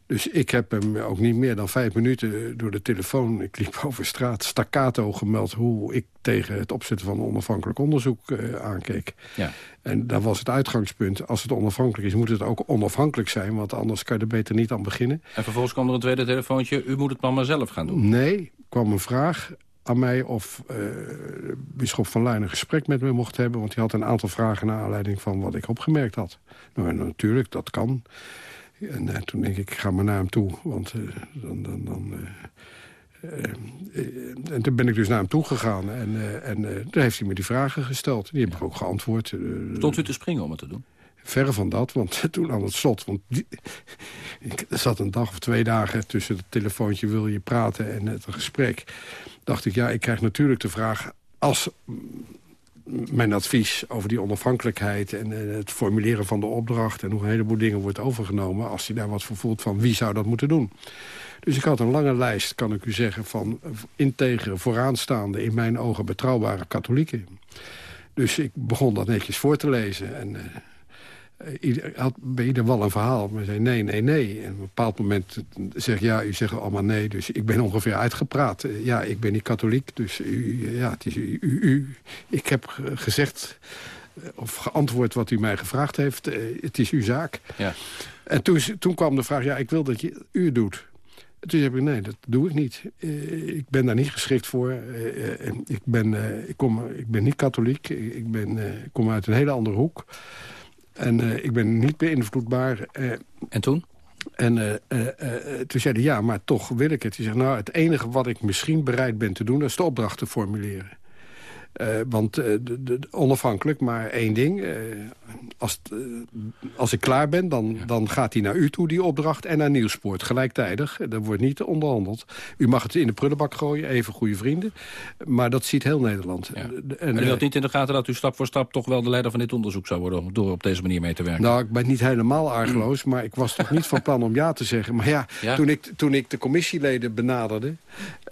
[SPEAKER 29] Dus ik heb hem ook niet meer dan vijf minuten door de telefoon... ik liep [laughs] over straat, staccato gemeld... hoe ik tegen het opzetten van een onafhankelijk onderzoek uh, aankeek.
[SPEAKER 28] Ja.
[SPEAKER 29] En daar was het uitgangspunt. Als het onafhankelijk is, moet het ook onafhankelijk zijn... want anders kan je er beter niet aan beginnen.
[SPEAKER 28] En vervolgens kwam er een tweede telefoontje... u moet het dan maar zelf gaan doen.
[SPEAKER 29] Nee, kwam een vraag aan mij of uh, Bisschop van Luijn een gesprek met me mocht hebben. Want hij had een aantal vragen naar aanleiding van wat ik opgemerkt had. Nou, natuurlijk, dat kan. En uh, toen denk ik, ga maar naar hem toe. Want uh, dan... dan, dan en toen ben ik dus naar hem toe gegaan. En, en toen heeft hij me die vragen gesteld. Die heb ik ook geantwoord.
[SPEAKER 28] Stond u te springen om het te doen?
[SPEAKER 29] Verre van dat, want [laughs] toen aan het slot... Want ik zat een dag of twee dagen tussen het telefoontje... wil je praten en het gesprek. Dacht ik, ja, ik krijg natuurlijk de vraag... als mijn advies over die onafhankelijkheid... en het formuleren van de opdracht... en hoe een heleboel dingen wordt overgenomen... als hij daar wat voor voelt van wie zou dat moeten doen. Dus ik had een lange lijst, kan ik u zeggen... van integere, vooraanstaande, in mijn ogen betrouwbare katholieken. Dus ik begon dat netjes voor te lezen... En, ieder, had bij ieder wel een verhaal. Maar zei nee, nee, nee. En op een bepaald moment zeg ja, u zegt allemaal nee. Dus ik ben ongeveer uitgepraat. Ja, ik ben niet katholiek. Dus u, ja, het is u, u, Ik heb gezegd of geantwoord wat u mij gevraagd heeft. Het is uw zaak.
[SPEAKER 28] Ja.
[SPEAKER 29] En toen, toen kwam de vraag, ja, ik wil dat je u doet. Toen heb ik, nee, dat doe ik niet. Uh, ik ben daar niet geschikt voor. Uh, ik, ben, ik, kom, ik ben niet katholiek. Ik, ben, ik kom uit een hele andere hoek. En uh, ik ben niet beïnvloedbaar. Uh,
[SPEAKER 28] en toen?
[SPEAKER 29] En uh, toen zei hij, ja, maar toch wil ik het. Hij zegt, nou, het enige wat ik misschien bereid ben te doen... is de opdracht te formuleren. Want de, de, onafhankelijk, maar één ding. als, als ik klaar ben, dan, dan gaat hij naar u toe, die opdracht... en naar Nieuwspoort, gelijktijdig. Er wordt niet onderhandeld. U mag het in de prullenbak gooien, even goede vrienden. Maar dat ziet heel Nederland.
[SPEAKER 28] Ja. En, u had niet in de gaten dat u stap voor stap... toch wel de leider van dit onderzoek zou worden... door op deze manier mee te werken?
[SPEAKER 29] Nou, ik ben niet helemaal argeloos... maar ik was toch niet van plan om ja te zeggen. Maar ja,
[SPEAKER 28] ja?
[SPEAKER 29] Toen, ik, toen ik de commissieleden benaderde...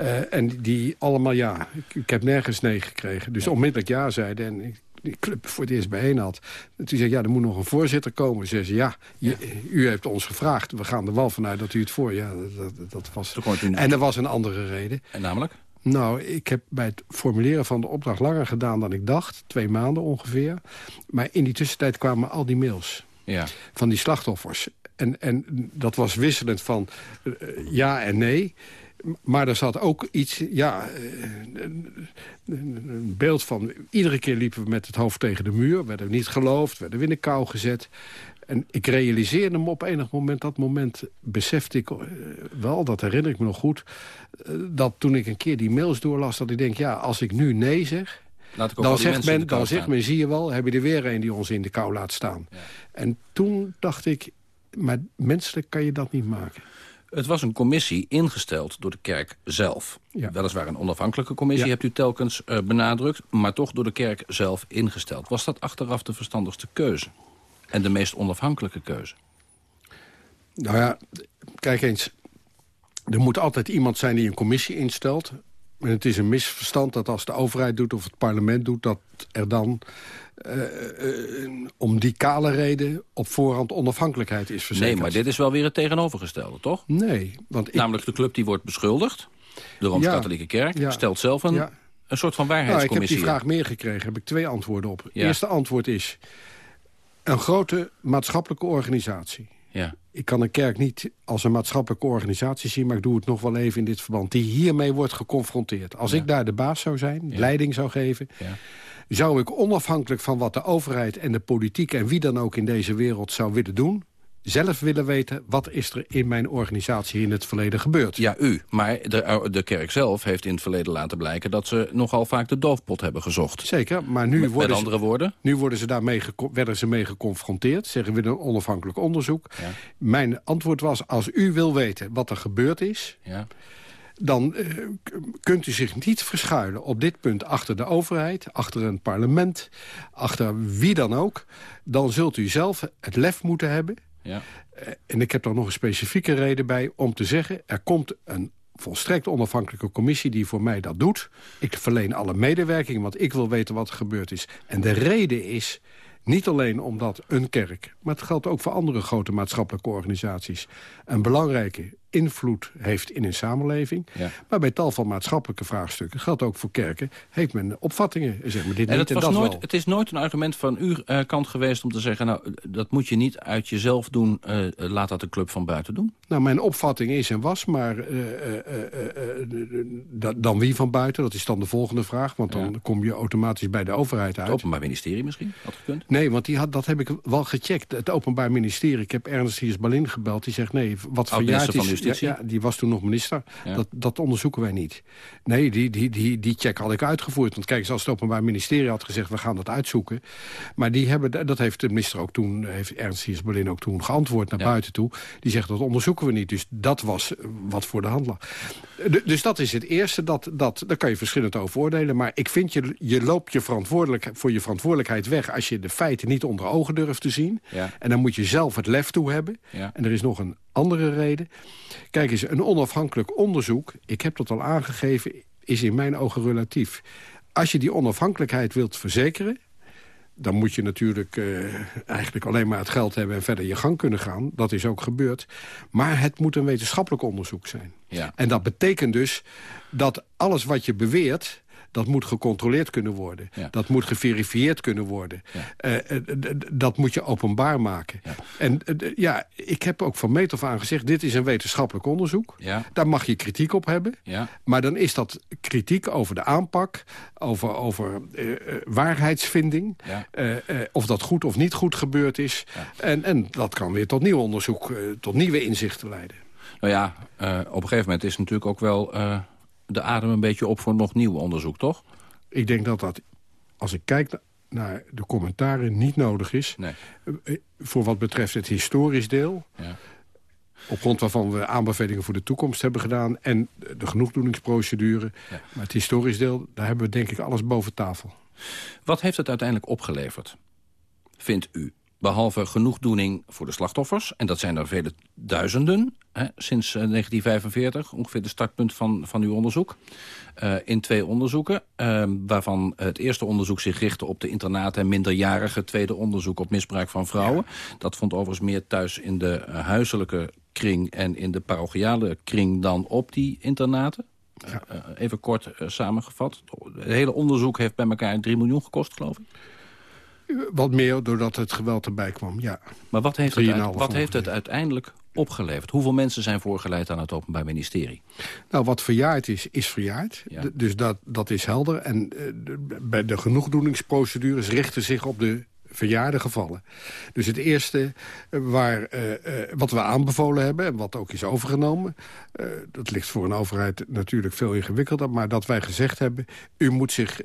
[SPEAKER 29] Uh, en die allemaal ja, ik, ik, heb nergens nee gekregen. Dus onmiddellijk ja zeiden. En ik die club voor het eerst bijeen had. En toen zei ja, er moet nog een voorzitter komen. Ze zei, ja, je, u heeft ons gevraagd. We gaan er wel vanuit dat u het voor... Ja, dat, dat, dat was... En er was een andere reden.
[SPEAKER 28] En namelijk?
[SPEAKER 29] Nou, ik heb bij het formuleren van de opdracht langer gedaan dan ik dacht. Twee maanden ongeveer. Maar in die tussentijd kwamen al die mails.
[SPEAKER 28] Ja.
[SPEAKER 29] Van die slachtoffers. En, en dat was wisselend van uh, ja en nee. Maar er zat ook iets, ja, een beeld van... iedere keer liepen we met het hoofd tegen de muur, werden we niet geloofd... werden we in de kou gezet. En ik realiseerde me op enig moment, dat moment besefte ik wel... dat herinner ik me nog goed, dat toen ik een keer die mails doorlas... dat ik denk, ja, als ik nu nee zeg... Dan zegt, men, dan zegt men, zie je wel, heb je er weer een die ons in de kou laat staan. Ja. En toen dacht ik, maar menselijk kan je dat niet maken.
[SPEAKER 28] Het was een commissie ingesteld door de kerk zelf.
[SPEAKER 29] Ja.
[SPEAKER 28] Weliswaar een onafhankelijke commissie, ja. hebt u telkens uh, benadrukt... maar toch door de kerk zelf ingesteld. Was dat achteraf de verstandigste keuze? En de meest onafhankelijke keuze?
[SPEAKER 29] Nou ja, kijk eens. er moet altijd iemand zijn die een commissie instelt. En het is een misverstand dat als de overheid doet of het parlement doet... dat er dan uh, uh, om die kale reden op voorhand onafhankelijkheid is verzekerd.
[SPEAKER 28] Nee, maar dit is wel weer het tegenovergestelde, toch?
[SPEAKER 29] Nee. Want ik...
[SPEAKER 28] Namelijk de club die wordt beschuldigd, de Rooms-Katholieke Kerk... Ja. stelt zelf een, ja. een soort van waarheidscommissie.
[SPEAKER 29] Nou, ik heb die vraag meer gekregen, heb ik twee antwoorden op. Het eerste antwoord is... een grote maatschappelijke organisatie...
[SPEAKER 28] Ja.
[SPEAKER 29] Ik kan een kerk niet als een maatschappelijke organisatie zien... maar ik doe het nog wel even in dit verband. Die hiermee wordt geconfronteerd. Als ik daar de baas zou zijn, leiding zou geven... zou ik onafhankelijk van wat de overheid en de politiek... en wie dan ook in deze wereld zou willen doen zelf willen weten... wat is er in mijn organisatie in het verleden gebeurd.
[SPEAKER 28] Ja, u. Maar de, de kerk zelf heeft in het verleden laten blijken... dat ze nogal vaak de doofpot hebben gezocht.
[SPEAKER 29] Zeker, maar nu,
[SPEAKER 28] met,
[SPEAKER 29] worden,
[SPEAKER 28] met andere woorden?
[SPEAKER 29] nu worden ze daarmee werden ze mee geconfronteerd. Zeggen we een onafhankelijk onderzoek. Ja. Mijn antwoord was, als u wil weten wat er gebeurd is...
[SPEAKER 28] Ja
[SPEAKER 29] dan uh, kunt u zich niet verschuilen op dit punt achter de overheid... achter een parlement, achter wie dan ook. Dan zult u zelf het lef moeten hebben
[SPEAKER 28] ja.
[SPEAKER 29] Eh, en ik heb daar nog een specifieke reden bij om te zeggen... er komt een volstrekt onafhankelijke commissie die voor mij dat doet. Ik verleen alle medewerking, want ik wil weten wat er gebeurd is. En de reden is niet alleen omdat een kerk, maar het geldt ook voor andere grote maatschappelijke organisaties... een belangrijke invloed heeft in een samenleving. Maar bij tal van maatschappelijke vraagstukken, geldt ook voor kerken... heeft men opvattingen, zeg maar, dit
[SPEAKER 28] en
[SPEAKER 29] niet
[SPEAKER 28] het
[SPEAKER 29] en dat
[SPEAKER 28] nooit,
[SPEAKER 29] wel.
[SPEAKER 28] Het is nooit een argument van uw uh, kant geweest om te zeggen... nou, dat moet je niet uit jezelf doen, uh, laat dat de club van buiten doen?
[SPEAKER 29] Nou, mijn opvatting is en was, maar uh, dan wie van buiten? Dat is dan de volgende vraag, want dan ja. kom je automatisch bij de overheid uit.
[SPEAKER 28] Het Openbaar Ministerie misschien, had gekund?
[SPEAKER 29] Nee, want die had, dat heb ik wel gecheckt. Het Openbaar Ministerie, ik heb Ernst Hiers Balin gebeld... die zegt, nee, wat verjaard is... Ja, ja, die was toen nog minister. Ja. Dat, dat onderzoeken wij niet. Nee, die, die, die, die check had ik uitgevoerd. Want kijk, als het Openbaar Ministerie had gezegd... we gaan dat uitzoeken. Maar die hebben, dat heeft de minister ook toen... heeft Ernst Hiers Berlin ook toen geantwoord naar ja. buiten toe. Die zegt, dat onderzoeken we niet. Dus dat was wat voor de hand lag. Dus dat is het eerste. Dat, dat, daar kan je verschillend over oordelen. Maar ik vind, je, je loopt je verantwoordelijk, voor je verantwoordelijkheid weg... als je de feiten niet onder ogen durft te zien. En dan moet je zelf het lef toe hebben. En er is nog een andere reden. Kijk eens, een onafhankelijk onderzoek, ik heb dat al aangegeven... is in mijn ogen relatief. Als je die onafhankelijkheid wilt verzekeren... dan moet je natuurlijk uh, eigenlijk alleen maar het geld hebben... en verder je gang kunnen gaan. Dat is ook gebeurd. Maar het moet een wetenschappelijk onderzoek zijn.
[SPEAKER 28] Ja.
[SPEAKER 29] En dat betekent dus dat alles wat je beweert dat moet gecontroleerd kunnen worden.
[SPEAKER 28] Ja.
[SPEAKER 29] Dat moet geverifieerd kunnen worden.
[SPEAKER 28] Ja.
[SPEAKER 29] Uh, dat moet je openbaar maken.
[SPEAKER 28] Ja.
[SPEAKER 29] En uh, ja, ik heb ook van meet af aan gezegd... dit is een wetenschappelijk onderzoek. Daar mag je kritiek op hebben. Maar dan is dat kritiek over de aanpak... over, over uh, waarheidsvinding... of dat goed of niet goed gebeurd is. En, en dat kan weer tot nieuw onderzoek... tot nieuwe inzichten leiden.
[SPEAKER 28] Nou ja, op een gegeven moment is natuurlijk ook wel de adem een beetje op voor nog nieuw onderzoek, toch?
[SPEAKER 29] Ik denk dat dat, als ik kijk naar de commentaren, niet nodig is.
[SPEAKER 28] Nee.
[SPEAKER 29] Voor wat betreft het historisch deel.
[SPEAKER 28] Ja.
[SPEAKER 29] Op grond waarvan we aanbevelingen voor de toekomst hebben gedaan. En de genoegdoeningsprocedure.
[SPEAKER 28] Ja.
[SPEAKER 29] Maar het historisch deel, daar hebben we denk ik alles boven tafel.
[SPEAKER 28] Wat heeft het uiteindelijk opgeleverd, vindt u? Behalve genoegdoening voor de slachtoffers. En dat zijn er vele duizenden hè, sinds 1945. Ongeveer de startpunt van, van uw onderzoek. Uh, in twee onderzoeken. Uh, waarvan het eerste onderzoek zich richtte op de internaten en minderjarigen. Het tweede onderzoek op misbruik van vrouwen. Ja. Dat vond overigens meer thuis in de huiselijke kring... en in de parochiale kring dan op die internaten. Ja. Uh, even kort samengevat. Het hele onderzoek heeft bij elkaar 3 miljoen gekost, geloof ik.
[SPEAKER 29] Wat meer doordat het geweld erbij kwam, ja.
[SPEAKER 28] Maar wat heeft, het, uit, wat heeft het uiteindelijk opgeleverd? Hoeveel mensen zijn voorgeleid aan het Openbaar Ministerie?
[SPEAKER 29] Nou, wat verjaard is, is verjaard.
[SPEAKER 28] Ja.
[SPEAKER 29] Dus dat, dat is helder. En uh, de, bij de genoegdoeningsprocedures richten zich op de verjaarde gevallen. Dus het eerste waar, uh, uh, wat we aanbevolen hebben... en wat ook is overgenomen... Uh, dat ligt voor een overheid natuurlijk veel ingewikkelder... maar dat wij gezegd hebben... u moet zich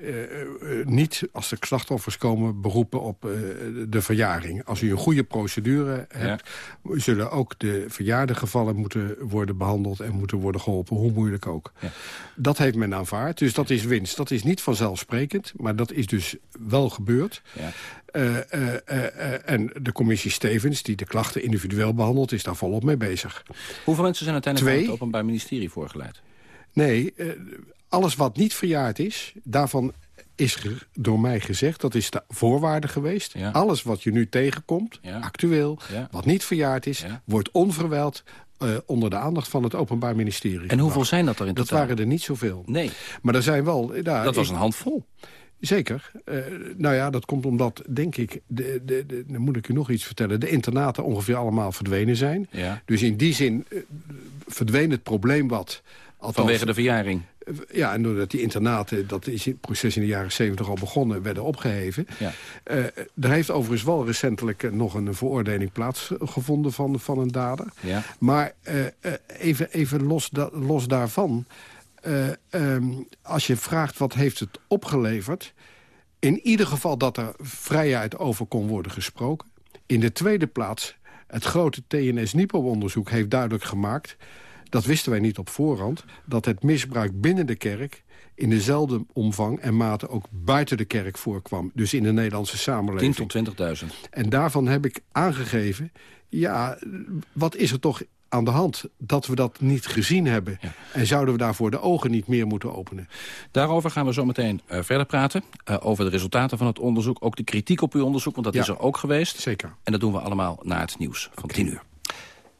[SPEAKER 29] niet, als er slachtoffers komen... beroepen op de verjaring. Als u een goede procedure hebt... Ja. zullen ook de verjaarde gevallen moeten worden behandeld... en moeten worden geholpen, hoe moeilijk ook.
[SPEAKER 28] Ja.
[SPEAKER 29] Dat heeft men aanvaard, dus dat is winst. Dat is niet vanzelfsprekend, maar dat is dus wel gebeurd.
[SPEAKER 28] Ja.
[SPEAKER 29] Uh, en de commissie Stevens, die de klachten individueel behandelt... is daar volop mee bezig.
[SPEAKER 28] Hoeveel mensen zijn uiteindelijk
[SPEAKER 29] Twee.
[SPEAKER 28] aan het Openbaar Ministerie voorgeleid?
[SPEAKER 29] Nee, alles wat niet verjaard is, daarvan is door mij gezegd, dat is de voorwaarde geweest. Alles wat je nu tegenkomt, actueel, wat niet verjaard is... wordt onverwijld uh, onder de aandacht van het Openbaar Ministerie.
[SPEAKER 28] En hoeveel zijn dat er in
[SPEAKER 29] Dat
[SPEAKER 28] totaal?
[SPEAKER 29] waren er niet zoveel.
[SPEAKER 28] Nee.
[SPEAKER 29] Maar er zijn wel...
[SPEAKER 28] Dat was een handvol.
[SPEAKER 29] Zeker. Uh, nou ja, dat komt omdat, denk ik... De, de, de, dan moet ik u nog iets vertellen. De internaten ongeveer allemaal verdwenen zijn.
[SPEAKER 28] Ja.
[SPEAKER 29] Dus in die zin uh, verdween het probleem wat... Althans,
[SPEAKER 28] Vanwege de verjaring.
[SPEAKER 29] Ja, en doordat die internaten, dat is het proces in de jaren 70 al begonnen, werden opgeheven.
[SPEAKER 28] Ja.
[SPEAKER 29] Uh, er heeft overigens wel recentelijk nog een veroordeling plaatsgevonden van, van een dader.
[SPEAKER 28] Ja.
[SPEAKER 29] Maar uh, even, even los, da los daarvan, um, als je vraagt wat heeft het opgeleverd... in ieder geval dat er vrijheid over kon worden gesproken. In de tweede plaats, het grote TNS-NIPO-onderzoek heeft duidelijk gemaakt dat wisten wij niet op voorhand... dat het misbruik binnen de kerk in dezelfde omvang en mate ook buiten de kerk voorkwam. Dus in de Nederlandse samenleving.
[SPEAKER 28] 10 tot 20.000.
[SPEAKER 29] En daarvan heb ik aangegeven... ja, wat is er toch aan de hand dat we dat niet gezien hebben? Ja. En zouden we daarvoor de ogen niet meer moeten openen?
[SPEAKER 28] Daarover gaan we zo meteen uh, verder praten. Uh, over de resultaten van het onderzoek. Ook de kritiek op uw onderzoek, want dat
[SPEAKER 29] ja.
[SPEAKER 28] is er ook geweest.
[SPEAKER 29] Zeker.
[SPEAKER 28] En dat doen we allemaal na het nieuws van okay. 10 uur.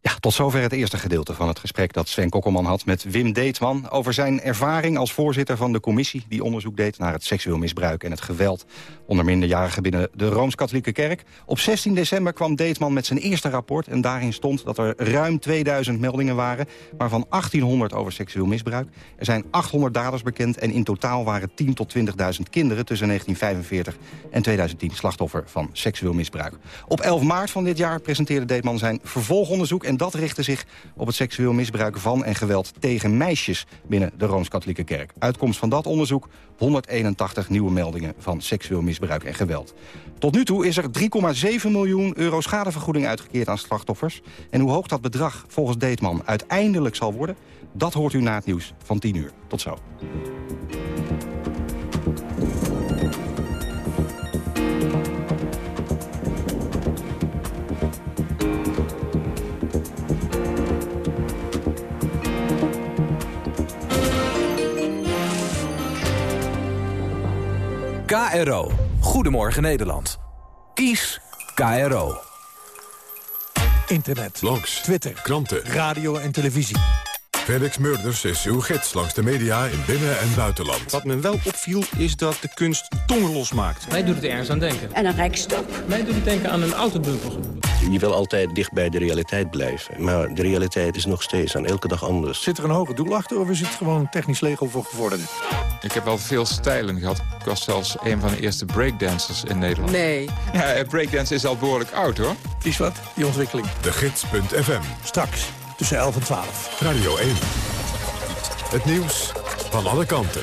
[SPEAKER 27] Ja, tot zover het eerste gedeelte van het gesprek dat Sven Kokkelman had met Wim Deetman... over zijn ervaring als voorzitter van de commissie die onderzoek deed... naar het seksueel misbruik en het geweld onder minderjarigen binnen de Rooms-Katholieke Kerk. Op 16 december kwam Deetman met zijn eerste rapport... en daarin stond dat er ruim 2000 meldingen waren... waarvan 1800 over seksueel misbruik. Er zijn 800 daders bekend en in totaal waren 10.000 tot 20.000 kinderen... tussen 1945 en 2010 slachtoffer van seksueel misbruik. Op 11 maart van dit jaar presenteerde Deetman zijn vervolgonderzoek... en dat richtte zich op het seksueel misbruik van en geweld tegen meisjes... binnen de Rooms-Katholieke Kerk. Uitkomst van dat onderzoek 181 nieuwe meldingen van seksueel misbruik en geweld. Tot nu toe is er 3,7 miljoen euro schadevergoeding uitgekeerd aan slachtoffers. En hoe hoog dat bedrag volgens Deetman uiteindelijk zal worden... dat hoort u na het nieuws van 10 uur. Tot zo.
[SPEAKER 30] KRO. Goedemorgen Nederland. Kies KRO.
[SPEAKER 1] Internet. Blogs.
[SPEAKER 31] Twitter.
[SPEAKER 1] Kranten.
[SPEAKER 31] Radio en televisie.
[SPEAKER 1] Felix Murders is uw gids langs de media in binnen- en buitenland.
[SPEAKER 32] Wat me wel opviel is dat de kunst tongen losmaakt.
[SPEAKER 33] Mij doet het ergens aan denken.
[SPEAKER 23] En een rijkstok.
[SPEAKER 33] Mij doet het denken aan een autobumper.
[SPEAKER 34] Je wil altijd dicht bij de realiteit blijven. Maar de realiteit is nog steeds aan elke dag anders.
[SPEAKER 31] Zit er een hoger doel achter of is het gewoon technisch legal voor gevorderden?
[SPEAKER 35] Ik heb wel veel stijlen gehad. Ik was zelfs een van de eerste breakdancers in Nederland.
[SPEAKER 23] Nee.
[SPEAKER 35] Ja, breakdance is al behoorlijk oud, hoor.
[SPEAKER 31] Kies wat, die ontwikkeling.
[SPEAKER 1] De Gids.fm.
[SPEAKER 31] Straks, tussen 11 en 12.
[SPEAKER 1] Radio 1. Het nieuws van alle kanten.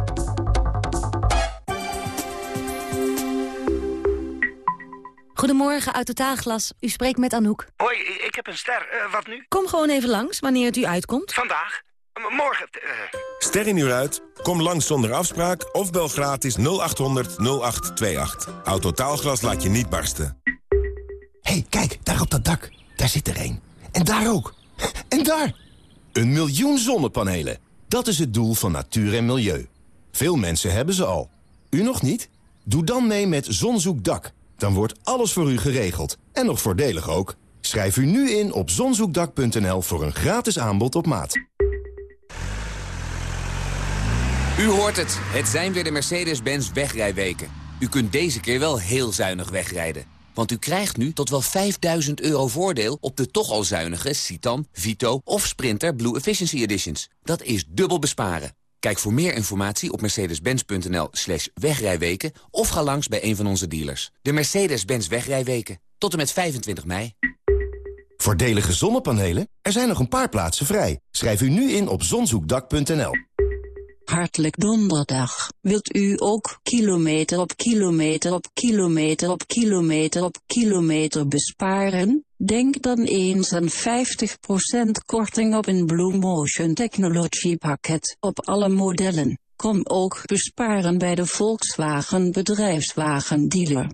[SPEAKER 36] Goedemorgen, uit Totaalglas. U spreekt met Anouk.
[SPEAKER 37] Hoi, ik heb een ster. Uh, wat nu?
[SPEAKER 36] Kom gewoon even langs, wanneer het u uitkomt.
[SPEAKER 37] Vandaag? M morgen? Uh...
[SPEAKER 38] Ster in uur uit? Kom langs zonder afspraak of bel gratis 0800 0828. Autotaalglas laat je niet barsten.
[SPEAKER 37] Hé, hey, kijk, daar op dat dak. Daar zit er een. En daar ook. En daar!
[SPEAKER 38] Een miljoen zonnepanelen. Dat is het doel van natuur en milieu. Veel mensen hebben ze al. U nog niet? Doe dan mee met Zonzoekdak. Dan wordt alles voor u geregeld. En nog voordelig ook. Schrijf u nu in op zonzoekdak.nl voor een gratis aanbod op maat.
[SPEAKER 39] U hoort het. Het zijn weer de Mercedes-Benz wegrijweken. U kunt deze keer wel heel zuinig wegrijden. Want u krijgt nu tot wel 5000 euro voordeel op de toch al zuinige Citan, Vito of Sprinter Blue Efficiency Editions. Dat is dubbel besparen. Kijk voor meer informatie op mercedes-benz.nl slash wegrijweken... of ga langs bij een van onze dealers. De Mercedes-Benz wegrijweken. Tot en met 25 mei.
[SPEAKER 38] Voordelige zonnepanelen? Er zijn nog een paar plaatsen vrij. Schrijf u nu in op zonzoekdak.nl.
[SPEAKER 40] Hartelijk donderdag. Wilt u ook kilometer op kilometer op kilometer op kilometer op kilometer besparen? Denk dan eens aan 50% korting op een Blue Motion Technology pakket op alle modellen. Kom ook besparen bij de Volkswagen bedrijfswagen dealer.